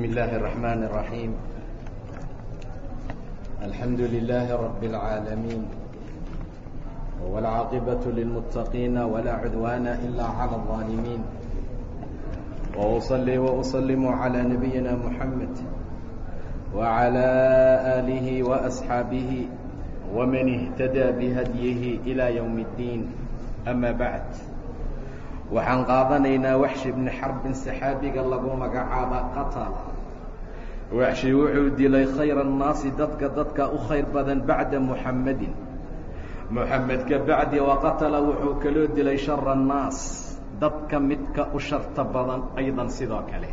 بسم الله الرحمن الرحيم الحمد لله رب العالمين والعاقبة للمتقين ولا عدوان إلا على الظالمين وأصلي وأسلم على نبينا محمد وعلى آله وأصحابه ومن اهتدى بهديه إلى يوم الدين أما بعد waxaan qaadanaynaa waxshi bni xarbin saxaabiga lagu magacaaba qatala waxshi wuxuu dilay khayra annaasi dadka dadka u khayr badan bacda muxammedin muxamed ka bacdi waqatala wuxuu kaloo dilay shara annaas dadka midka u sharta badan aydan sidoo kale.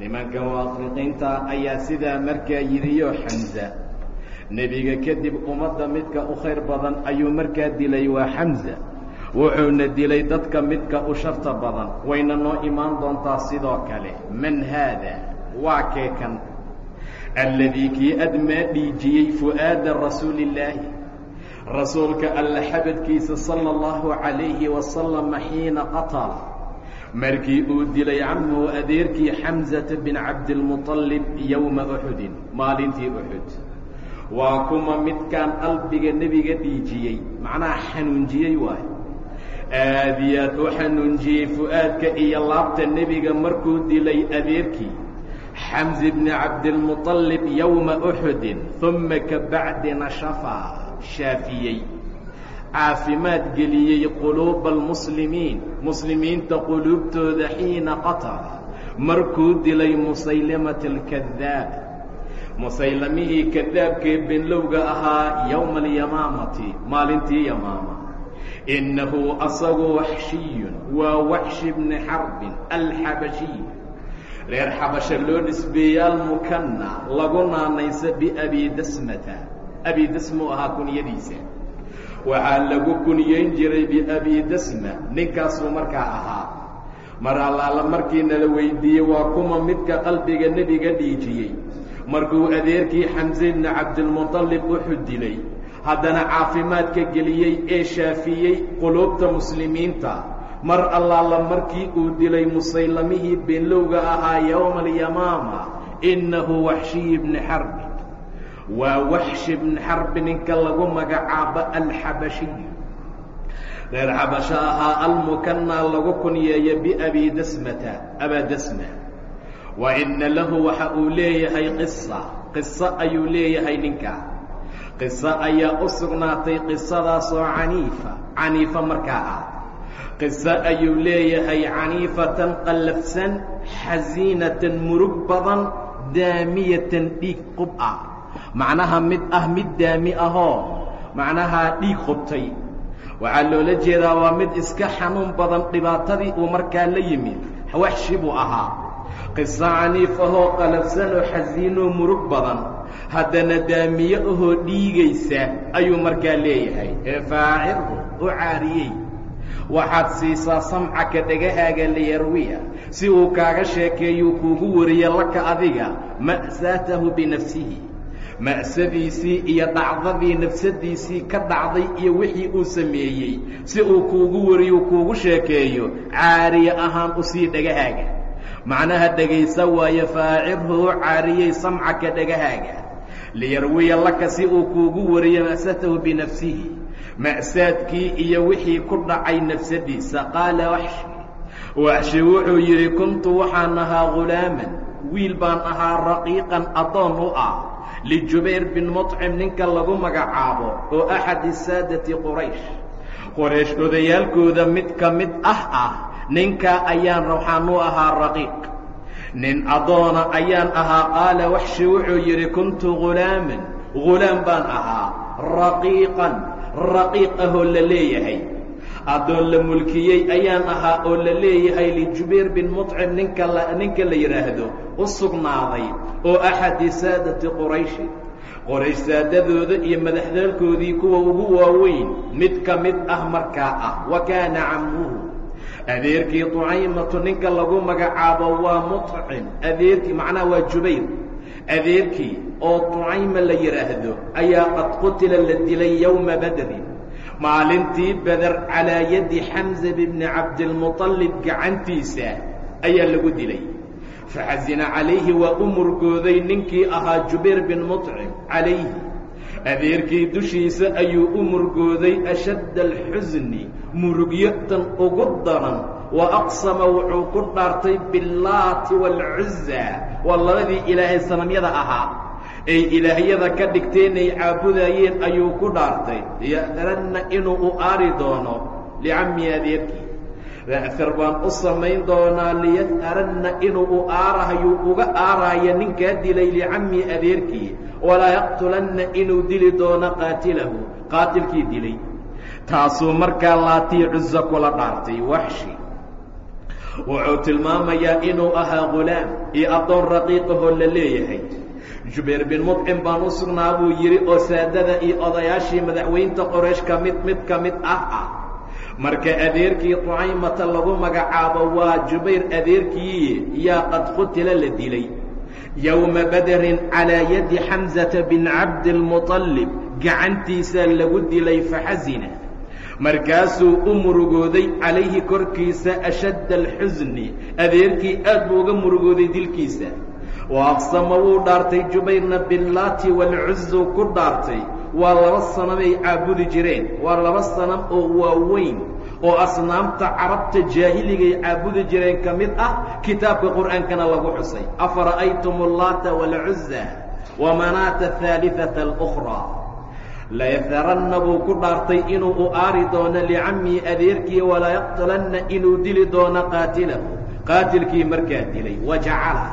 Nimanka muwafiqiinta ayaa sidaa markaa yidhiyo xamza nebiga kadib ummadda midka u khayr badan ayuu markaa dilay waa xamza wuxuuna dilay dadka midka u sharta badan wayna noo imaan doontaa sidoo kale. Man haada waa kee kan? Alladii kii admaa dhiijiyey fu'aada rasuulillaahi rasuulka alla xabadkiisa sala allahu calayhi wasalama xiina qatala markii uu dilay camuhu adeerkii xamsata bin cabdilmuطalib yowma uxudin maalintii uxud waa kuma midkaan qalbiga nebiga dhiijiyey macnaha xanuunjiyey waayo aad iyo aad u xanuunjiyey fu'aadka iyo laabta nebiga markuu dilay adeerkii xamsi bni cabdilmuطalib yowma uxudin uma ka bacdina shafaa shaafiyey caafimaad geliyey quluuba almuslimiin muslimiinta quluubtooda xiina qatala markuu dilay musaylimata alkadaab musaylamihii kadaabkee benlowga ahaa yowma alyamaamati maalintii yamaama innahu asagu waxshiyun waa waxshi bni xarbin alxabashiy reer xabasha loo nisbeeyey almukanna lagu naanaysa biabi dasmata. Abi dasma u ahaa kunyadiisa. Waxaa lagu kunyayn jiray biabi dasma ninkaasuu markaa ahaa. Mar allaala markiina la weydiiyey waa kuma midka qalbiga nebiga dhiijiyey. Markuu adeerkii xamse bni cabdilmuطalib uxud dilay haddana caafimaadka geliyey ee shaafiyey quluubta muslimiinta mar allaala markii uu dilay musaylamihii beenlowga ahaa yowma alyamaama innahu waxshiyi bni xarbi waa waxshi bni xarbi ninka lagu magacaabo alxabashiy reer xabasho ahaa almukanaa lagu kunyeeya biabi dasmata abaa dasma. Wa ina lahu waxa uu leeyahay qisa qiso ayuu leeyahay ninka. Qiso ayaa u sugnaatay qisadaasoo caniifa caniifa markaa ah qiso ayuu leeyahay caniifatan qallafsan xasiinatan murug badan daamiyatan dhiig qub ah. Macnaha mid ah mid daami ahoo macnaha dhiig qubtay. Waxaa loola jeedaa waa mid iska xanuun badan dhibaatadii uu markaa la yimid waxshi buu ahaa. Qiso caniif ahoo qalafsan oo xasiinoo murug badan haddana daamiye ahoo dhiigaysa ayuu markaa leeyahay. Ee faacirhu u caariyey waxaad siisaa samcaka dhegahaaga liyarwiya si uu kaaga sheekeeyuu kuugu wariyo laka adiga ma'saatahu binafsihi. Ma'sadiisii iyo dhacdadii nafsadiisii ka dhacday iyo wixii uu sameeyey. Si uu kuugu wariyo kuugu sheekeeyo caariye ahaan u sii dhegahaaga macnaha dhegaysa waayo faacirhu u caariyey samcaka dhegahaaga liyarwiya laka si uu kuugu wariyo ma'satahu binafsihi ma'saadkii iyo wixii ku dhacay nafsadiisa. Qaala waxshi waxshi wuxuu yidhi kuntu waxaan ahaa ghulaaman. Wiil baan ahaa raqiiqan addoon u ah. Lijubayr bin muطcim ninka lagu magacaabo oo axadi saadati quraysh. Qoraysh odayaalkooda mid ka mid ah ah ninkaa ayaan waxaan u ahaa raqiiq. Nin addoona ayaan ahaa. Qaala waxshi wuxuu yidhi kuntu ghulaaman. Ghulaam baan ahaa raqiiqan raqiiqahoo la leeyahay. Addoon la mulkiyey ayaan ahaa oo la leeyahay lijubayr bin mucim ninka ninka la yidhaahdo u sugnaaday oo axadi saadati qorayshi qoraysh saadadooda iyo madaxdaalkoodii kuwa ugu waaweyn mid ka mid ah markaa ah wa kaana camuhu adeerkii tucaymatu ninka lagu magacaabo waa mucim adeerkii macnaha waa jubayr adeerkii oo tucayma la yidhaahdo ayaa qad qutila la dilay yowma bederin maalintii beder calaa yadi xamza bibni cabdilmuطalib gacantiisa ayaa lagu dilay. Faxasina calayhi waa u murgooday ninkii ahaa jubeyr bin muطcim calayhi. Adeerkii dushiisa ayuu u murgooday ashadda alxusni murugyotan ugu daran wa aqsama wuxuu ku dhaartay biاllaati wاlcuza waa labadii ilaahay sanamyada ahaa. Ay ilaahyada ka dhigteen ay caabudayeen ayuu ku dhaartay. Ya'ranna inuu u aari doono licammi adeerkii ra'far baan u samayn doonaa liyad'aranna inuu u aarahayuu uga aaraayo ninkaa dilay licammi adeerkii walaa yaqtulanna inuu dili doono qaatilahu qaatilkii dilay. Taasuu markaa laatii cuso kula dhaartay waxshi wuxuu tilmaamayaa inuu ahaa ghulaam iyo addoon raqiiqahoo la leeyahay. Jubayr bin mudcim baan u sugnaa buu yidhi oo saadada iyo odayaashii madaxweynta qoraysh ka mid mid ka mid ah ah. Marka adeerkii qucaymata lagu magacaabo waa jubayr adeerkii yaa qad qutila la dilay. Yowma badarin calaa yadi xamsata bin cabdiilmuطallib gacantiisaa lagu dilay faxasina markaasuu u murugooday calayhi korkiisa ashadda alxusni adeerkii aad buu uga murugooday dilkiisa. Wa aqsama wuu dhaartay jubayrna billaati walcuzuu ku dhaartay. Waa laba sanamay caabudi jireen. Waa laba sanam oo waaweyn oo asnaamta carabta jaahiligay caabudi jireen ka mid ah kitaabka qur'aankana lagu xusay. Afara'aytum allaata waalcuza wa manaata ahaaliثata layadaranna buu ku dhaartay inuu u aari doono licammihi adeerkii walaa yaqtulanna inuu dili doono qaatilahu qaatilkii markaa dilay wajacala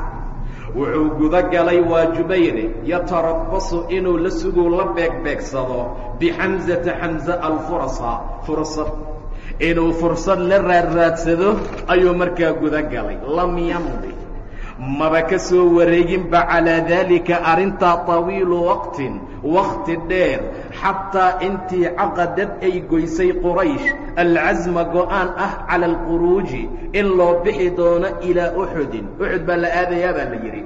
wuxuu guda galay waa jubayre yatarabbasu inuu la suguu la beegbeegsado bixamsata xamse alfurasa fursad. Inuu fursad la raadraadsado ayuu markaa guda galay lam yamdi maba ka soo wareeginba calaa daalika arrintaa tawiilu waqtin wakti dheer xataa intii caqadad ay goysay quraysh alcasma go'aan ah cala alquruuji in loo bixi doono ilaa uxudin uxud baa la aadayaa baa la yidhi.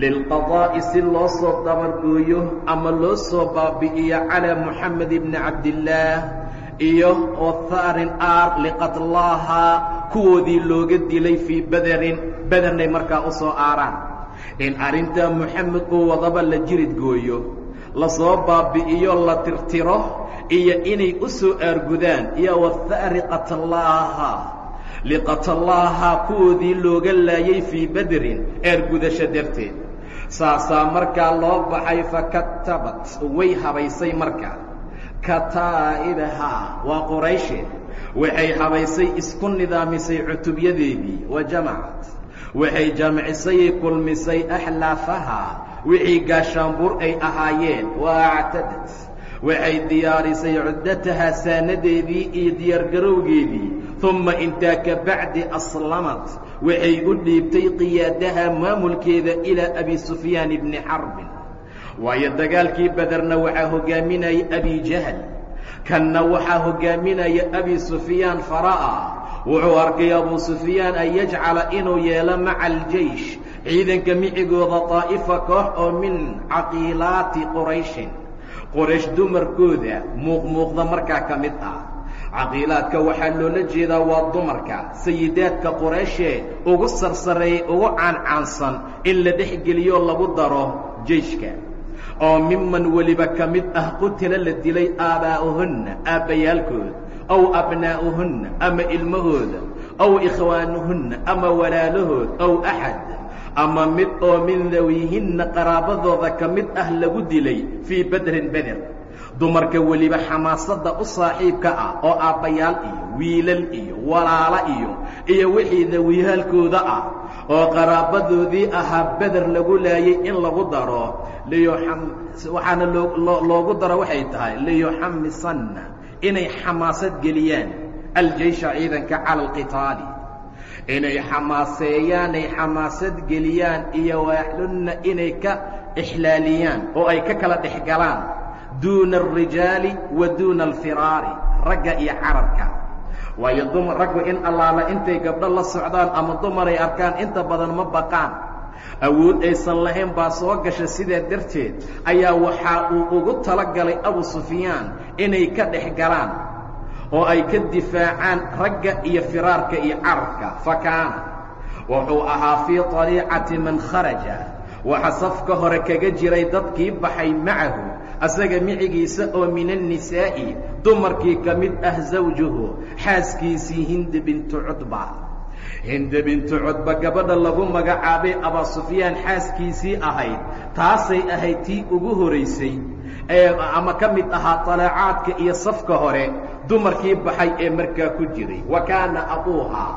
Lilqadaa'i si loo soo dabargooyo ama loo soo baabi'iyo calaa moxamed ibni cabdillaah iyo wathaarin aar liqatlaahaa kuwoodii looga dilay fii bederin bedernay markaa u soo aaraan. In arrintaa moxamed uu wadaba la jirid gooyo la soo baabi'iyo la tirtiro iyo inay u soo aargudaan iyo wathaari qatlaahaa liqatlaahaa kuwoodii looga laayay fii bederin aargudasho darteed. Saasaa markaa loo baxay fakatabat way habaysay markaa kataa'ibahaa waa qurayshe waxay habaysay isku nidaamisay cutubyadeedii wa jamacat waxay jamcisayay kulmisay axlaafahaa wixii gaashaanbuur ay ahaayeen wa actadad. Waxay diyaarisay cuddatahaa saanadeedii iyo diyaargarowgeedii. Umma intaa ka bacdi aslamad waxay u dhiibtay qiyaadaha maamulkeeda ilaa abi sufyaan ibni xarbin waayo dagaalkii bederna waxaa hogaaminaya abi jahl kanna waxaa hogaaminaya abi sufyaan fara'a. Wuxuu arkay abu sufyaan an yajcala inuu yeelo maca aljeish ciidanka micigooda daa'ifa koox oo min caqiilaati qurayshin. Qoraysh dumarkooda muuqmuuqda markaa ka mid ah. Caqiilaadka waxaa loola jeedaa waa dumarka sayidaadka qurayshee ugu sarsareeyay ugu caancaansan in la dhex geliyo lagu daro jeyshka oo miman weliba ka mid ah qutila la dilay aabaa'uhunna aabbayaalkooda aw abnaa'uhunna ama ilmahooda aw ikhwaanuhunna ama walaalahood aw axad ama mid oo min dawiihinna qaraabadooda ka mid ah lagu dilay fii bedrin beder dumarka weliba xamaasadda u saaxiibka ah oo aabbayaal iyo wiilal iyo walaalo iyo iyo wixii dawiyaalkooda ah oo qaraabadoodii ahaa beder lagu laayay in lagu daro waxaana loogu daro waxay tahay liyuxamisanna inay xamaasad geliyaan aljeysha ciidanka cala alqitaali. Inay xamaaseeyaanay xamaasad geliyaan iyo waaxlunna inay ka ixlaaliyaan oo ay ka kala dhex galaan duuna alrijaali wa duuna alfiraari ragga iyo cararka waayo dum raggu in allaala intay gabdho la socdaan ama dumaray arkaan inta badan ma baqaan. Awood aysan lahayn baa soo gasha sidaa darteed? Ayaa waxaa uu ugu talagalay abu sufyaan inay ka dhex galaan oo ay ka difaacaan ragga iyo firaarka iyo cararka fa kaana. Wuxuu ahaa fii طaliicati man kharaja. Waxa safka hore kaga jiray dadkii baxay macahu asaga micigiisa oo min annisaa'i dumarkii ka mid ah zawjuhu xaaskiisii hindi bintu cudba. Hinde bintu cudba gabadha lagu magacaabay abaa sufyaan xaaskiisii ahayd taasay ahayd tii ugu horaysay ama ka mid ahaa talaacaadka iyo safka hore dumarkii baxay ee markaa ku jiray. Wa kaana abuuhaa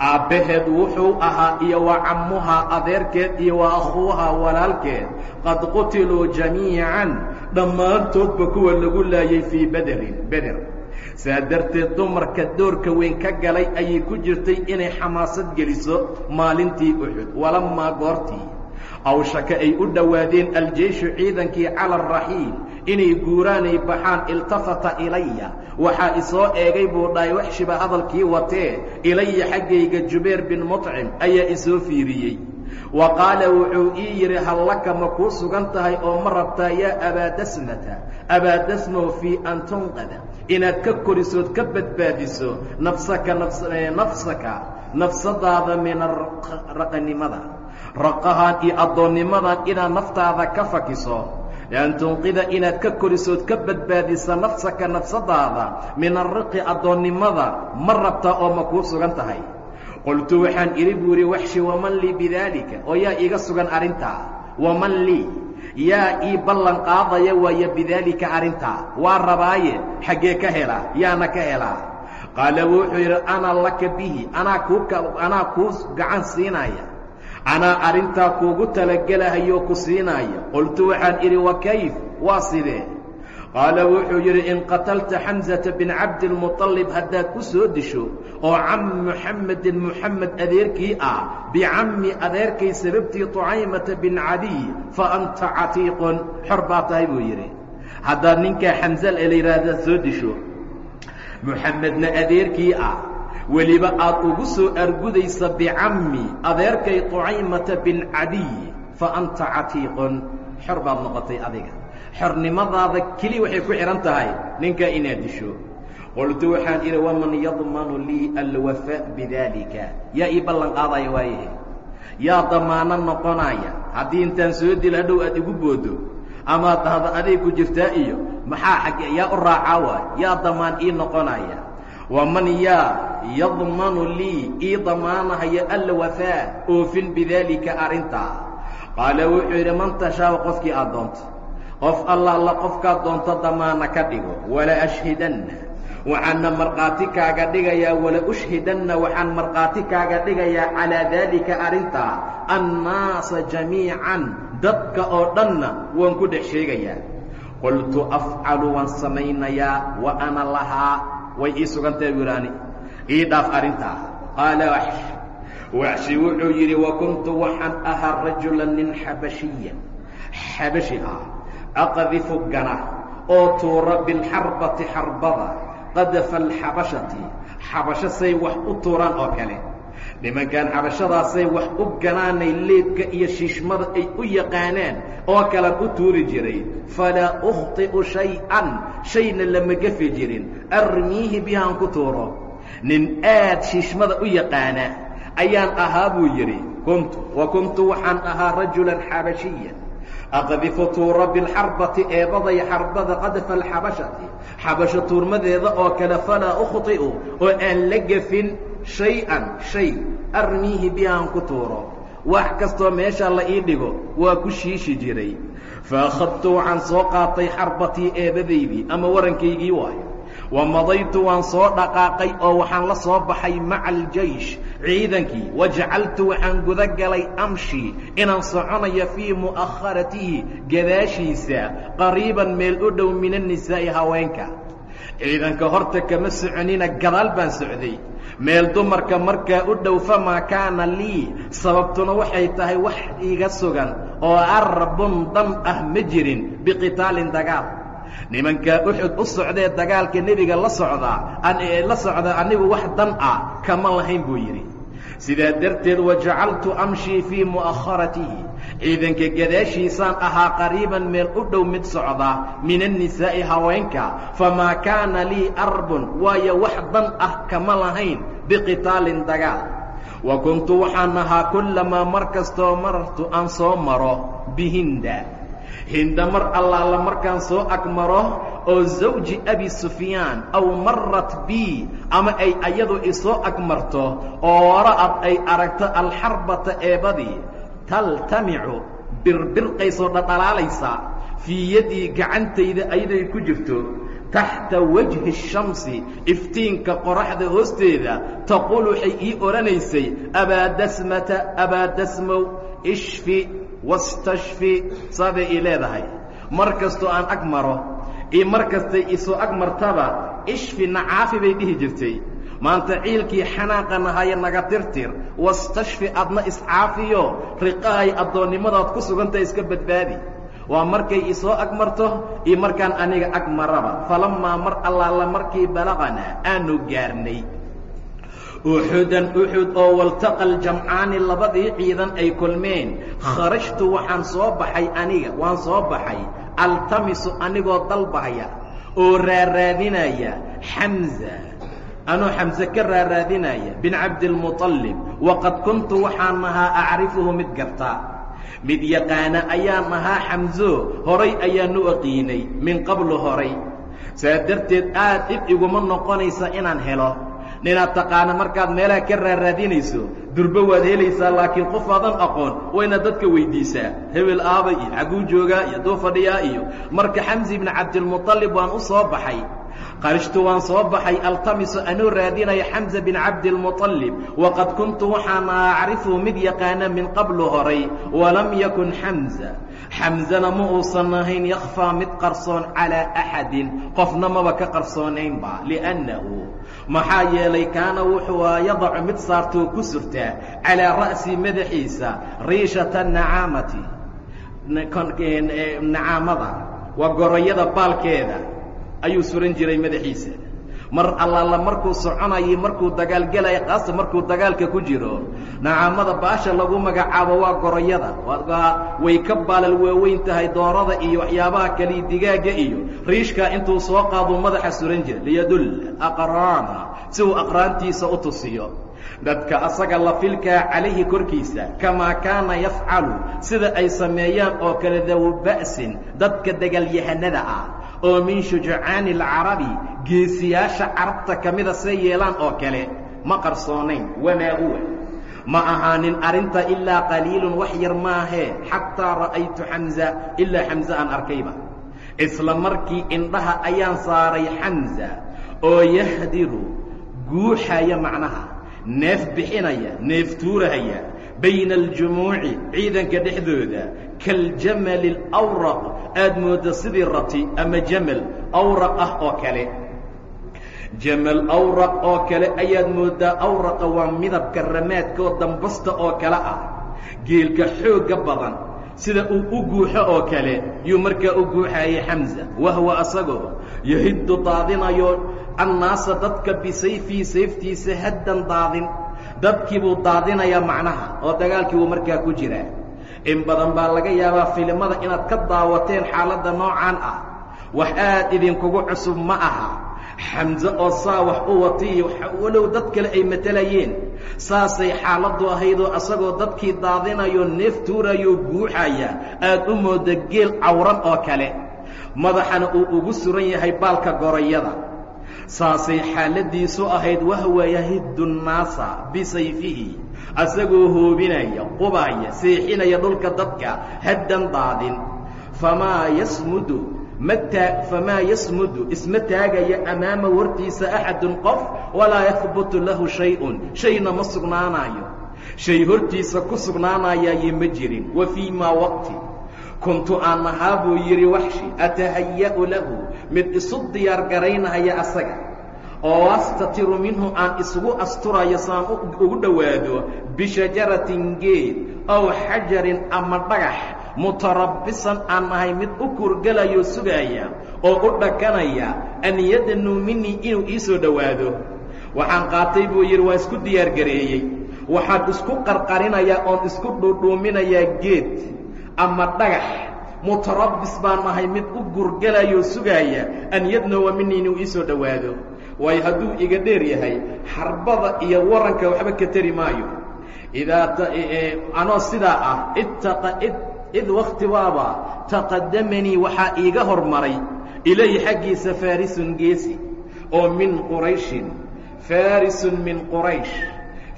aabbaheed wuxuu ahaa iyo wa cammuhaa adeerkeed iyo wa akhuuhaa walaalkeed. Qad qutiluu jamiican dhammaantoodba kuwa lagu laayay fii bederin beder saa darteed dumarka doorka weyn ka galay ayay ku jirtay inay xamaasad geliso maalintii uxud walamaa goortii. Awshaka ay u dhowaadeen aljeyshu ciidankii cala araxiil inay guuraanay baxaan iltafata ilaya waxaa isoo eegay buu dhahay waxshiba hadalkii watee ilaya xaggayga jubayr bin muطcim ayaa isoo fiiriyey wa qaala wuxuu ii yidhi hallaka ma kuu sugan tahay oo ma rabtaa yaa abaadasmata abaadasmow fii an tunqada. Inaad ka korisood ka badbaadiso nafsaka nafsaka nafsadaada min araqanimada raqahaan iyo addoonnimadan inaad naftaada ka fakiso. An tunqida inaad ka korisood ka badbaadisa nafsaka nafsadaada min ariqi addoonnimada ma rabtaa oo ma kuu sugan tahay qultu waxaan idhi buu yidhi waxshi waman lii bidaalika? Oo yaa iiga sugan arrintaa. Waman lii? Yaa ii ballan qaadaya waaya bidaalika arrintaa. Waa rabaaye xaggee ka helaa yaana ka helaa. Qaala wuxuu yidhi ana laka bihi anaa kuu anaa kuu gacan siinaya anaa arrintaa kuugu talagelahayo ku siinaya qultu waxaan idhi wa kayf waa sidee qaala wuxuu yidhi in qatalta xamsata bin cabdiilmuطalib haddaad ku soo disho oo cam muxamedin muxamed adeerkii ah bicammi adeerkay sababtii طucaymata bin cadiy fa anta catiiqun xor baa tahay buu yidhi haddaad ninkaa xamse la yidhaahdaad soo disho muxamedna adeerkii ah weliba aad ugu soo argudaysa bicammi adeerkay طucaymata bin cadiy fa anta catiiqun xor baad noqotay adiga xornimadaada keliya waxay ku xidhan tahay ninkaa inaad disho. Qultu waxaan idhi waman yadmanu lii alwafaa bidaalika? Yaa ii ballan qaadaya waayahe yaa damaano noqonaya. Haddii intaan soo dilo hadhow aad igu boodo amaad dhahdo aday ku jirtaa iyo maxaa xagge yaa u raacaa waay? Yaa damaan ii noqonaya. Waman yaa yadmanu lii ii damaanahaya alwafaa oofin bidaalika arrintaa? Qaala wuxuu yidhi man tashaau qofkii aad doonto qof alla alla qofkaad doonto damaana ka dhigo wala ashhidanna. Waxaana markhaati kaaga dhigayaa wala ushhidanna. Waxaan markhaati kaaga dhigayaa calaa daalika arrintaa annaasa jamiican dadka oo dhanna waan ku dhex sheegayaa. Qultu afcalu waan samaynayaa wa ana lahaa. Way ii sugantahay buu yidhi ii dhaaf arrintaa qaala waxsh. Waxshi wuxuu yidhi wa kuntu waxaan ahaa rajulan nin xabashiya. Xabashi ah aqdifu gana oo tuura bilxarbati xarbada qadafa alxabashati xabasho say wax u tuuraan oo kale nimankan xabashadaasay wax u ganaanay leebka iyo shiishmada ay u yaqaanaan oo kalan u tuuri jiray falaa ukhطi'u shay-an shayna lama gefi jirin armiihi bihaan ku tuuro nin aad shiishmada u yaqaana ayaan ahaa buu yidhi kuntu wa kuntu waxaan ahaa rajulan xabashiya aqdifu tuura bilxarbati eebadaya xarbada qadafa alxabashati xabasho tuurmadeeda oo kale falaa ukhطi'u oo aan la gefin shay-an shay armiihi bihaan ku tuuro wax kastoo meesha la ii dhigo waa ku shiishi jiray fa akhadtu waxaan soo qaatay xarbatii eebadaydii ama warankaygii waayo wa madaytu waan soo dhaqaaqay oo waxaan la soo baxay maca aljaysh. Ciidankii wajacaltu waxaan guda galay amshi inaan soconayo fii mu'akharatihi gadaashiisa qariiban meel u dhow min annisaa'i haweenka. Ciidanka horta kama soconina gadaal baan socday. Meel dumarka markaa u dhow famaa kaana lii? Sababtuna waxay tahay wax iga sugan oo arbun dan ah ma jirin biqitaalin dagaal nimankaa uxud u socdee dagaalka nebiga la socdaa la socda anigu wax dan ah kama lahayn buu yidhi. Sidaa darteed wajacaltu amshii fii mu'akharatihi. Ciidanka gadaashiisaan ahaa qariiban meel u dhow mid socda min annisaa'i haweenka famaa kaana lii arbun waayo wax dan ah kama lahayn biqitaalin dagaal. Wa kuntu waxaan ahaa kullamaa mar kastoo marartu aan soo maro bihinda hinda mar allaala markaan soo agmaro oo zawji abi sufyaan aw marat bi ama ay ayadu isoo agmarto oo wara'ad ay aragto alxarbata eebadii taltamicu birbirqaysoo dhadhalaalaysaa fii yaddii gacantayda ayaday ku jirto taxta wajhi shamsi iftiinka qoraxda hoosteeda taquul waxay ii odhanaysay abaadasmata abaadasmow ishfi wastashfi saabay ii leedahay. Mar kastoo aan ag maro iyo mar kastay isoo ag martaba ishfi nacaafi bay dhihi jirtay. Maanta ciilkii xanaaqa nahaye naga tirtir wastashfi adna iscaafiyo riqahay addoonnimadaad ku sugantaha iska badbaadi. Waa markay isoo ag marto iyo markaan aniga ag maraba. Falammaa mar allaala markii balaqanaa aanu gaarnay uxudan uxud oo waltaqa aljamcaani labadii ciidan ay kulmeen. Kharajtu waxaan soo baxay aniga waan soo baxay. Altamisu anigoo dalbahaya oo raaraadinaya. Xamza anoo xamse ka raaraadinaya. Bin cabdilmuطalib waqad kuntu waxaan ahaa acrifuhu mid gartaa mid yaqaana ayaan ahaa xamso horay ayaan u aqiinay min qablu horay. Saa darteed aad dhib iguma noqonaysa inaan helo ninaad taqaana markaad meelaha ka raaraadinayso durbo waad helaysaa laakiin qof aadan aqoon wayna dadka weyddiisaa hebel aaba iyo xagguu joogaa iyo duu fadhiyaa iyo marka xamsi ibni cabdilmuطalib waan u soo baxay qarishtu waan soo baxay altamisu anuu raadinaya xamza bin cabdilmuطalib waqad kuntu waxaan acrifuhu mid yaqaana min qablu horay walam yakun xamza xamzana ma uusan ahayn yakhfaa mid qarsoon calaa axadin qofna maba ka qarsoonaynba liannahu. Maxaa yeelay kaana wuxuu yadacu mid saartoo ku surtaa calaa ra'si madaxiisa riishata nacaamati. Nacaamada waa goroyada baalkeeda ayuu suran jiray madaxiisa. Mar allaala markuu soconayo markuu dagaalgelaya kaasa markuu dagaalka ku jiro nacaamada baasha lagu magacaabo waa goroyada. Way ka baalal waaweyn tahay doorada iyo waxyaabaha kale digaaga iyo riishkaa intuu soo qaaduu madaxa suran jiray. Liyadull aqraana si uu aqraantiisa u tusiyo. Dadka asaga la filkaa calayhi korkiisa kamaa kaana yafcalu sida ay sameeyaan oo kale dawu ba'sin dadka dagaalyahanada ah oo min shujacaani alcarabi geesiyaasha carabta ka mida say yeelaan oo kale ma qarsoonayn wamaa huwa? Ma ahaanin arrinta ilaa qaliilun wax yar maahee xataa ra'aytu xamza ilaa xamse aan arkayba. Isla markii indhaha ayaan saaray xamza oo yahdiru guuxaya macnaha neef bixinaya neef tuurahaya bayna aljumuuci ciidanka dhexdooda kaljamali alawraq aad moodda sidii rati ama jamal awraq ah oo kale. Jamal awraq oo kale ayaad mooddaa awraqa waa midabka ramaadka oo dambasta oo kale ah. Geelka xoogga badan sida uu u guuxo oo kale yuu markaa u guuxayay xamza wahwa asagoo yahiddu daadinayo annaasa dadka bisayfii sayftiisa haddan daadin dadkii buu daadinayaa macnaha oo dagaalkii buu markaa ku jiraa in badan baa laga yaabaa filimada inaad ka daawateen xaaladda noocaan ah. Wax aad idinkugu cusub ma aha. Xamse oo saa wax u watiiyo walow dad kale ay matelayeen saasay xaaladdu ahaydoo asagoo dadkii daadinayo neef tuurayoo guuxaya. Aad u mooda geel cawran oo kale. Madaxana uu ugu suran yahay baalka gorayada. Saasay xaaladiisu ahayd wahwa yahiddu nnaasa bisayfihi asagoo hoobinaya qubaya seexinaya dhulka dadka haddan daadin. Famaa yasmudu famaa yasmudu isma taagaya amaama wartiisa axadun qof walaa yahbutu lahu shay-un. Shayna ma sugnaanaayo. Shay hortiisa ku sugnaanaayaaye ma jirin. Wa fii maa waqti. Kuntu aan ahaa buu yidhi waxshi atahaya'u lahu. Mid isu diyaar garaynaya asaga oo astatiru minhu aan isugu asturayo saan ugu dhowaado bishajaratin geed ow xajarin ama dhagax mutarabbisan aan ahay mid u kurgalayo sugaaya oo u dhakanaya an yadanuu minii inuu ii soo dhowaado. Waxaan qaatay buu yidhi waa isku diyaar gareeyey. Waxaan isku qarqarinayaa oon isku dhuudhuuminayaa geed ama dhagax. Mutarabbis baan ahay mid u gurgalayoo sugaaya an yadnuwa minii inuu ii soo dhowaado waayo hadduu iga dheer yahay xarbada iyo waranka waxba ka tari maayo. Idaa anoo sidaa ah id wakti waaba taqadamanii waxaa iiga hormaray ilayhi xaggiisa faarisun geesi oo min qurayshin. Faarisun min quraysh.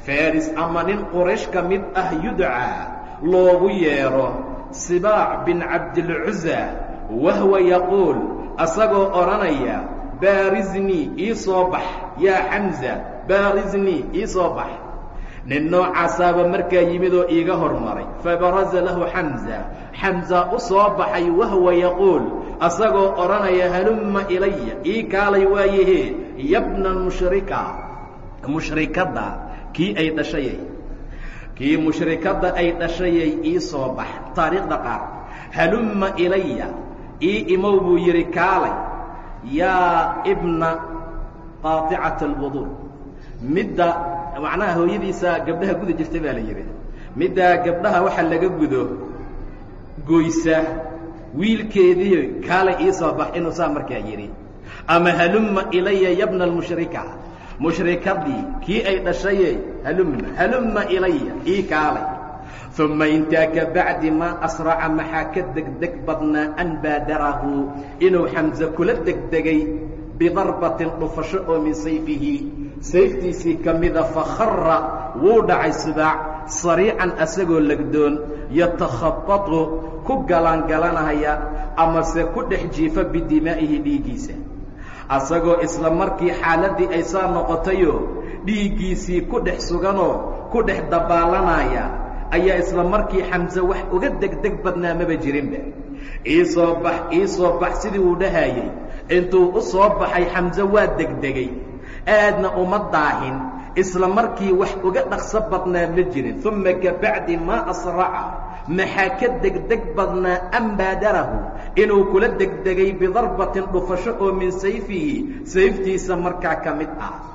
Faris ama nin quraysh ka mid ah yudcaa loogu yeedho sibaac bin cabdilcuza wahwa yaquul asagoo odhanaya baariznii ii soo bax. Yaa xamza baariznii ii soo bax. Nin noocaasaaba markaa yimid oo iiga hormaray. Fabaraza lahu xamza. Xamza u soo baxay wahwa yaquul. Asagoo odhanaya halumma ilaya ii kaalay waayahee yabna mushrika. Mushrikadda kii ay dhashayay. Kii mushrikadda ay dhashayay ii soo bax. Taariikhda qaar. Halumma ilaya ii imow buu yidhi kaalay yaa ibna qaطicata albuduur midda macnaha hooyadiisa gabdhaha guda jirta baa la yidhi middaa gabdhaha waxa laga gudo goysa wiilkeedii kaalay ii soo bax inuu saa markaa yidhi ama halumma ilaya yabna almushrika mushrikadii kii ay dhashaye halumma halumma ilaya ii kaalay uma intaa ka bacdi maa asraca maxaa ka degdeg badnaa an baadarahu inuu xamse kula degdegay bidarbatin dhufasho oo min sayfihi sayftiisii ka mida fakhara wuu dhacay sibaac sariican asagoo legdoon yatakhabatu ku galaangalanaya amase ku dhex jiifa bidimaa'ihi dhiiggiisa asagoo isla markii xaaladdii ay saa noqotayoo dhiiggiisii ku dhex suganoo ku dhex dabaalanaya ayaa isla markii xamse wax uga degdeg badnaa maba jirinba. Ii soo bax ii soo bax sidii uu dhahayey intuu u soo baxay xamse waa degdegay. Aadna uma daahin. Isla markii wax uga dhaqso badnaa ma jirin. Uma kabacdi maa asraca. Maxaa ka degdeg badnaa an baadarahu? Inuu kula degdegay bidarbatin dhufasho oo min sayfihi. Sayftiisa markaa ka mid ah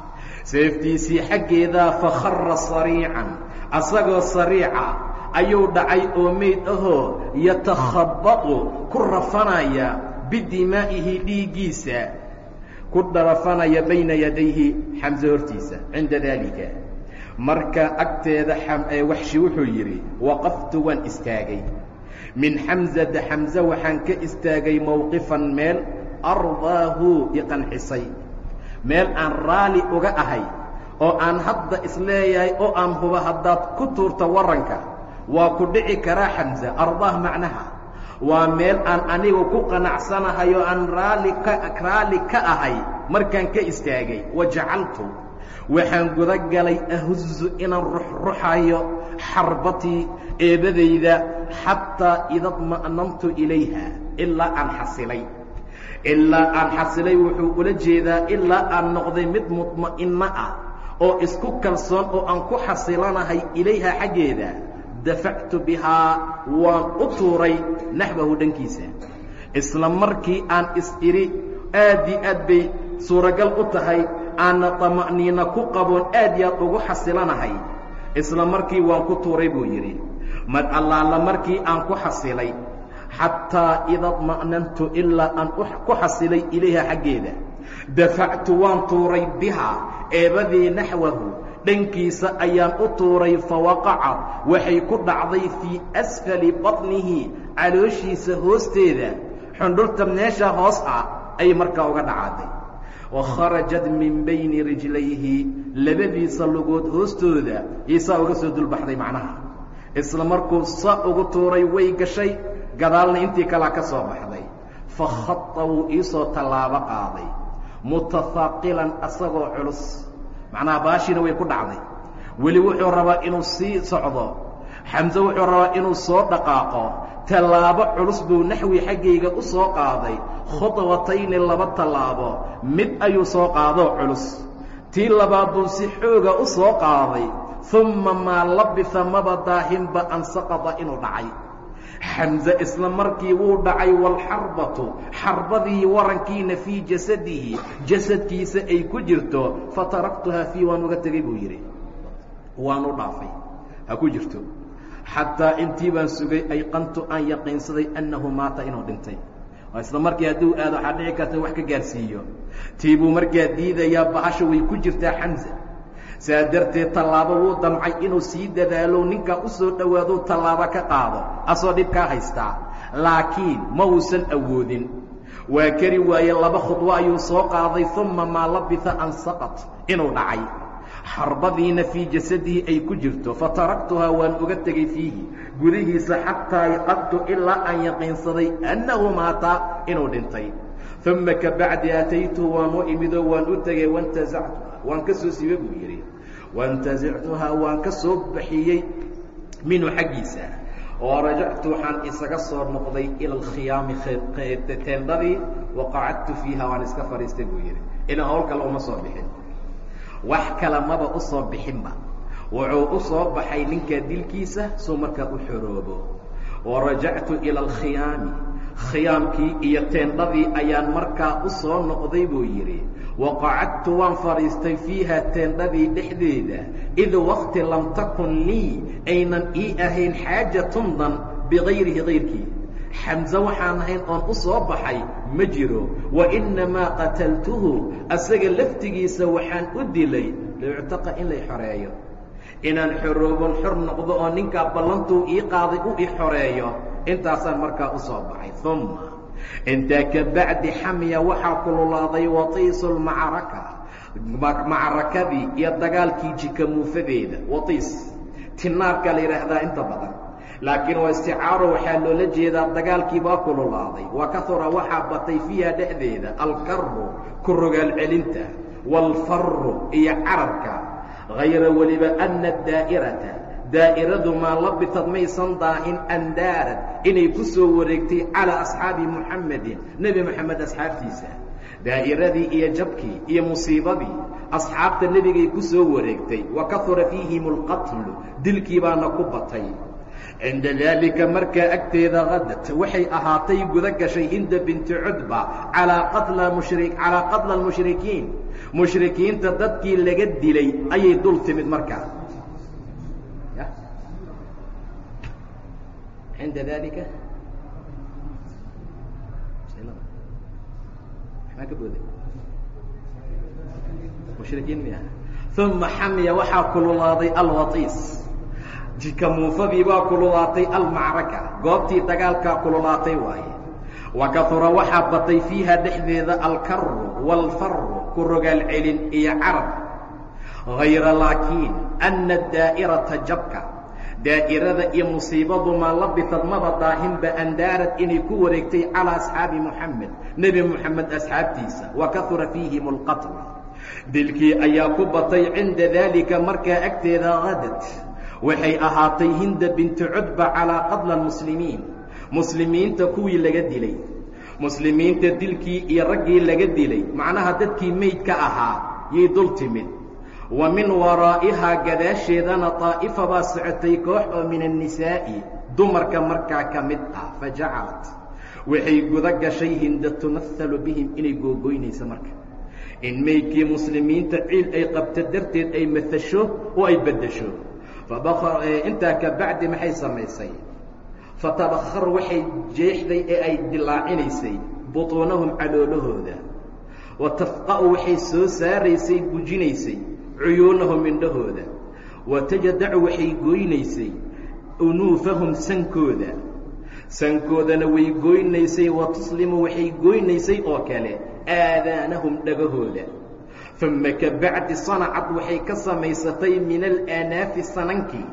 sayftiisii xaggeedaa fakhara sariican asagoo sariica ayuu dhacay oo meyd ahoo yatakhabaqu ku rafanaya bidimaa'ihi dhiiggiisa ku dharafanaya bayna yadayhi xamse hortiisa cinda daalika. Marka agteeda waxshi wuxuu yidhi waqaftu waan istaagay. Min xamsata xamse waxaan ka istaagay mowqifan meel ardaahu iqancisay meel aan raali uga ahay oo aan hadda is leeyahay oo aan huba haddaad ku tuurta waranka waa ku dhici karaa xamse ardaah macnaha. Waa meel aan anigu ku qanacsanahay oo aan raali ka raalli ka ahay markaan ka istaagay wajacaltu waxaan guda galay ahuzu inaan ruxruxayo xarbatii eebadayda xataa idadma'nantu ilayha ilaa aan xasilay ilaa aan xasilay wuxuu ula jeedaa ilaa aan noqday mid mudma'inno ah oo isku kalsoon oo aan ku xasilanahay ilayha xaggeeda. Dafactu bihaa waan u tuuray naxwahu dhankiisa. Isla markii aan is-idhi aad io aad bay suuragal u tahay aanna tama'niina ku qaboon aad yaad ugu xasilanahay. Isla markii waan ku tuuray buu yidhi. Mad allaala markii aan ku xasilay xataa idadma'nantu ilaa aan ku xasilay ilayha xaggeeda. Dafactu waan tuuray bihaa eebadii naxwahu dhankiisa ayaan u tuuray fawaqacad waxay ku dhacday fii asfali batnihi calooshiisa hoosteeda. Xundhurta meesha hoos ah ayay markaa uga dhacaaday wa kharajat min bayni rijlayhi labadiisa lugood hoostooda iisaa uga soo dulbaxday macnaha. Isla markuu saa ugu tuuray way gashay gadaalna intii kalaa ka soo baxday. Fa khata wuu iisoo tallaabo qaaday. Mutahaaqilan asagoo culus. Macnaha baashiina way ku dhacday. Weli wuxuu rabaa inuu sii socdo. Xamse wuxuu rabaa inuu soo dhaqaaqo. Tallaabo culus buu naxwi xaggayga u soo qaaday. Khudwatayni laba tallaabo. Mid ayuu soo qaadoo culus. Tii labaad buu si xooga u soo qaaday. Umma maa labisa maba daahinba an saqada inuu dhacay xamse isla markii wuu dhacay waalxarbatu xarbadii warankiina fii jasadihi jasadkiisa ay ku jirto fataraktuhaa fii waan uga tegey buu yidhi. Waan u dhaafay ha ku jirto. Xataa intii baan sugay ayqantu aan yaqiinsaday annahu maata inuu dhintay. Isla markii hadduu aado waxaa dhici karta wax ka gaarsiiyo. Tii buu markaa diidayaa bahasha way ku jirtaa xamse saa darteed tallaabo wuu damcay inuu sii dadaalo ninkaa u soo dhowaado tallaabo ka qaado asoo dhibkaa haystaa. Laakiin ma uusan awoodin. Waa kari waaye laba khudwo ayuu soo qaaday uma maa labisa an saqat inuu dhacay. Xarbadiina fii jasadihi ay ku jirto fataraktuhaa waan uga tegay fiihi. Gudihiisa xataa yaqadtu ilaa aan yaqiinsaday annahu maata inuu dhintay. Uma kabacdi ataytuhu waan u imidoo waan u tegay wantasactuha waan ka soo siibe buu yidhi waintasictuhaa waan ka soo baxiyey minhu xaggiisa oo rajactu waxaan isaga soo noqday ila alkhiyaami teendadii waqacadtu fiiha waan iska fadhiistay buu yidhi. Howl kale uma soo bixin. Wax kale maba u soo bixinba. Wuxuu u soo baxay ninkaa dilkiisa suu markaa u xoroobo. Wa rajactu ila alkhiyaami. Khiyaamkii iyo teendhadii ayaan markaa u soo noqday buu yidhi waqacadtu waan fadhiistay fiiha teendhadii dhexdeeda id wakti lam takun lii aynan ii ahayn xaajatun dan bikayrihi kayrkii xamse waxaan ahayn oon u soo baxay ma jiro wa innamaa qataltuhu asaga laftigiisa waxaan u dilay liyuctaqa in lay xoreeyo inaan xoroobon xor noqdo oo ninkaa ballantuu ii qaaday u i xoreeyo intaasaan markaa u soo baxay uma intaa ka bacdi xamya waxaa kululaaday watiisu lmacaraka macrakadii iyo dagaalkii jikamuufadeeda watiis. Tinaarkaa la yidhaahdaa inta badan. Laakiin waa isticaaro waxaa loola jeedaa dagaalkii baa kululaaday. Wa kahura waxaa batay fiiha dhexdeeda alkaru ku rogaal celinta iyo cararka hayra weliba ana daa'irata daa'iradu maa labitad maysan daahin an daarad. Inay ku soo wareegtay calaa asxaabi muxamedin nebi moxamed asxaabtiisa. Daa'iradii iyo jabkii iyo musiibadii asxaabta nebigay ku soo wareegtay. Wa kahura fiihim alqatlu dilkii baana ku batay. Cinda daalika markaa agteeda hadat waxay ahaatay guda gashay hinda binti cudba calaa qatla almushrikiin. Mushrikiinta dadkii laga dilay ayay dul timid markaa cinda dalika maa ka booday mushrikiin miya uma xamiya waxaa kululaaday alwatiis jikamuufadii baa kululaatay almacraka goobtii dagaalkaa kululaatay waaye wa kahura waxaa batay fiiha dhexdeeda alkaru waalfaru ku rogaal celin iyo carab hayra laakiin ana daa'irata jabka daa'irada iyo musiibadu maa labitad maba daahinba andaarad inay ku wareegtay calaa asxaabi muxamed nebi moxamed asxaabtiisa wa kahura fiihim alqatl. Dilkii ayaa ku batay cinda daalika markaa agteeda hadad waxay ahaatay hinda binti cudba calaa qadla muslimiin muslimiinta kuwii laga dilay. Muslimiinta dilkii iyo raggii laga dilay. Macnaha dadkii meydka ahaa yay dul timid wa min waraa'ihaa gadaasheedana daa'ifa baa socotay koox oo min annisaa'i dumarka markaa ka mid ah fa jacalat. Waxay guda gashay hinda tumahalu bihim inay googoynayso marka. In meydkii muslimiinta ciil ay qabto darteed ay matasho oo ay beddesho. Intaa ka bacdi maxay samaysay? Fatabakar waxay jeexday ee ay dilaacinaysay butuunahum caloolahooda. Wa tafqa'u waxay soo saaraysay gujinaysay cuyuunahum indhahooda wa tajadacu waxay goynaysay unuufahum sankooda. Sankoodana way goynaysay wa tuslimu waxay goynaysay oo kale aadaanahum dhagahooda. Uma ka bacdi sanacad waxay ka samaysatay min alaanaafi sanankii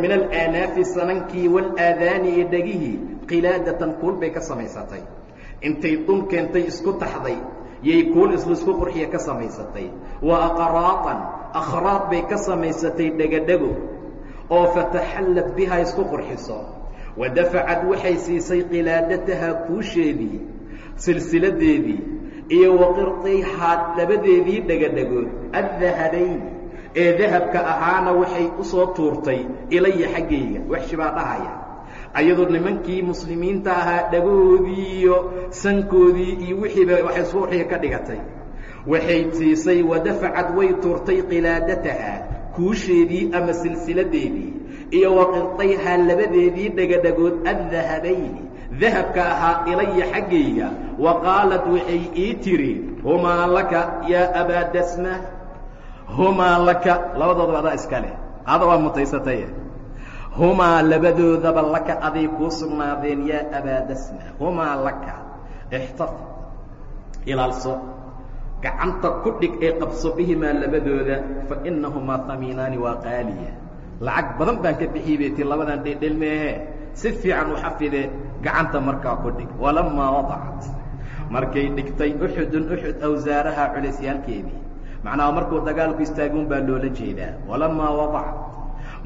min alaanaafi sanankii waalaadaani iyo dhegihii qilaadatan kuul bay ka samaysatay. Intay dhun keentay isku taxday yay kuul islisku qurxiya ka samaysatay. Wa aqraatan akhraad bay ka samaysatay dhegadhego oo fataxallad bihaa isku qurxiso. Wa dafacad waxay siisay qilaadatahaa kuusheedii silsiladeedii iyo waqirdihaad labadeedii dhegadhegood addahabayni ee dahabka ahaana waxay u soo tuurtay ilaya xaggayga. Waxshi baa dhahaya ayadoo nimankii muslimiinta ahaa dhagahoodii iyo sankoodii iyo wixiiba waxay qurxiya ka dhigatay. Waxay siisay wadafacad way tuurtay qilaadataha kuusheedii ama silsiladeedii iyo waqirtayhaa labadeedii dhegadhegood addahabayni dahabka ahaa ilaya xaggayga wa qaalad waxay ii tidhi humaa laka yaa abaa dasma humaa laka labadoodaba adaa iska leh. Ada waa mutaysataye humaa labadoodaba laka aday kuu sugnaadeen yaa abaadasna. Humaa laka. Ixtafid ilaalso. Gacanta ku dhig ee qabso bihimaa labadooda fa innahumaa hamiinaani waa qaaliya. Lacag badan baan ka bixii bay ti labadan dheedhel meehe. Si fiican u xafide gacanta markaa ku dhig. Walamaa wadacat. Markay dhigtay uxudun uxud awsaaraha culeysyaalkeedii macnaha markuu dagaalku istaagun baa loola jeedaa. Walamaa wadacat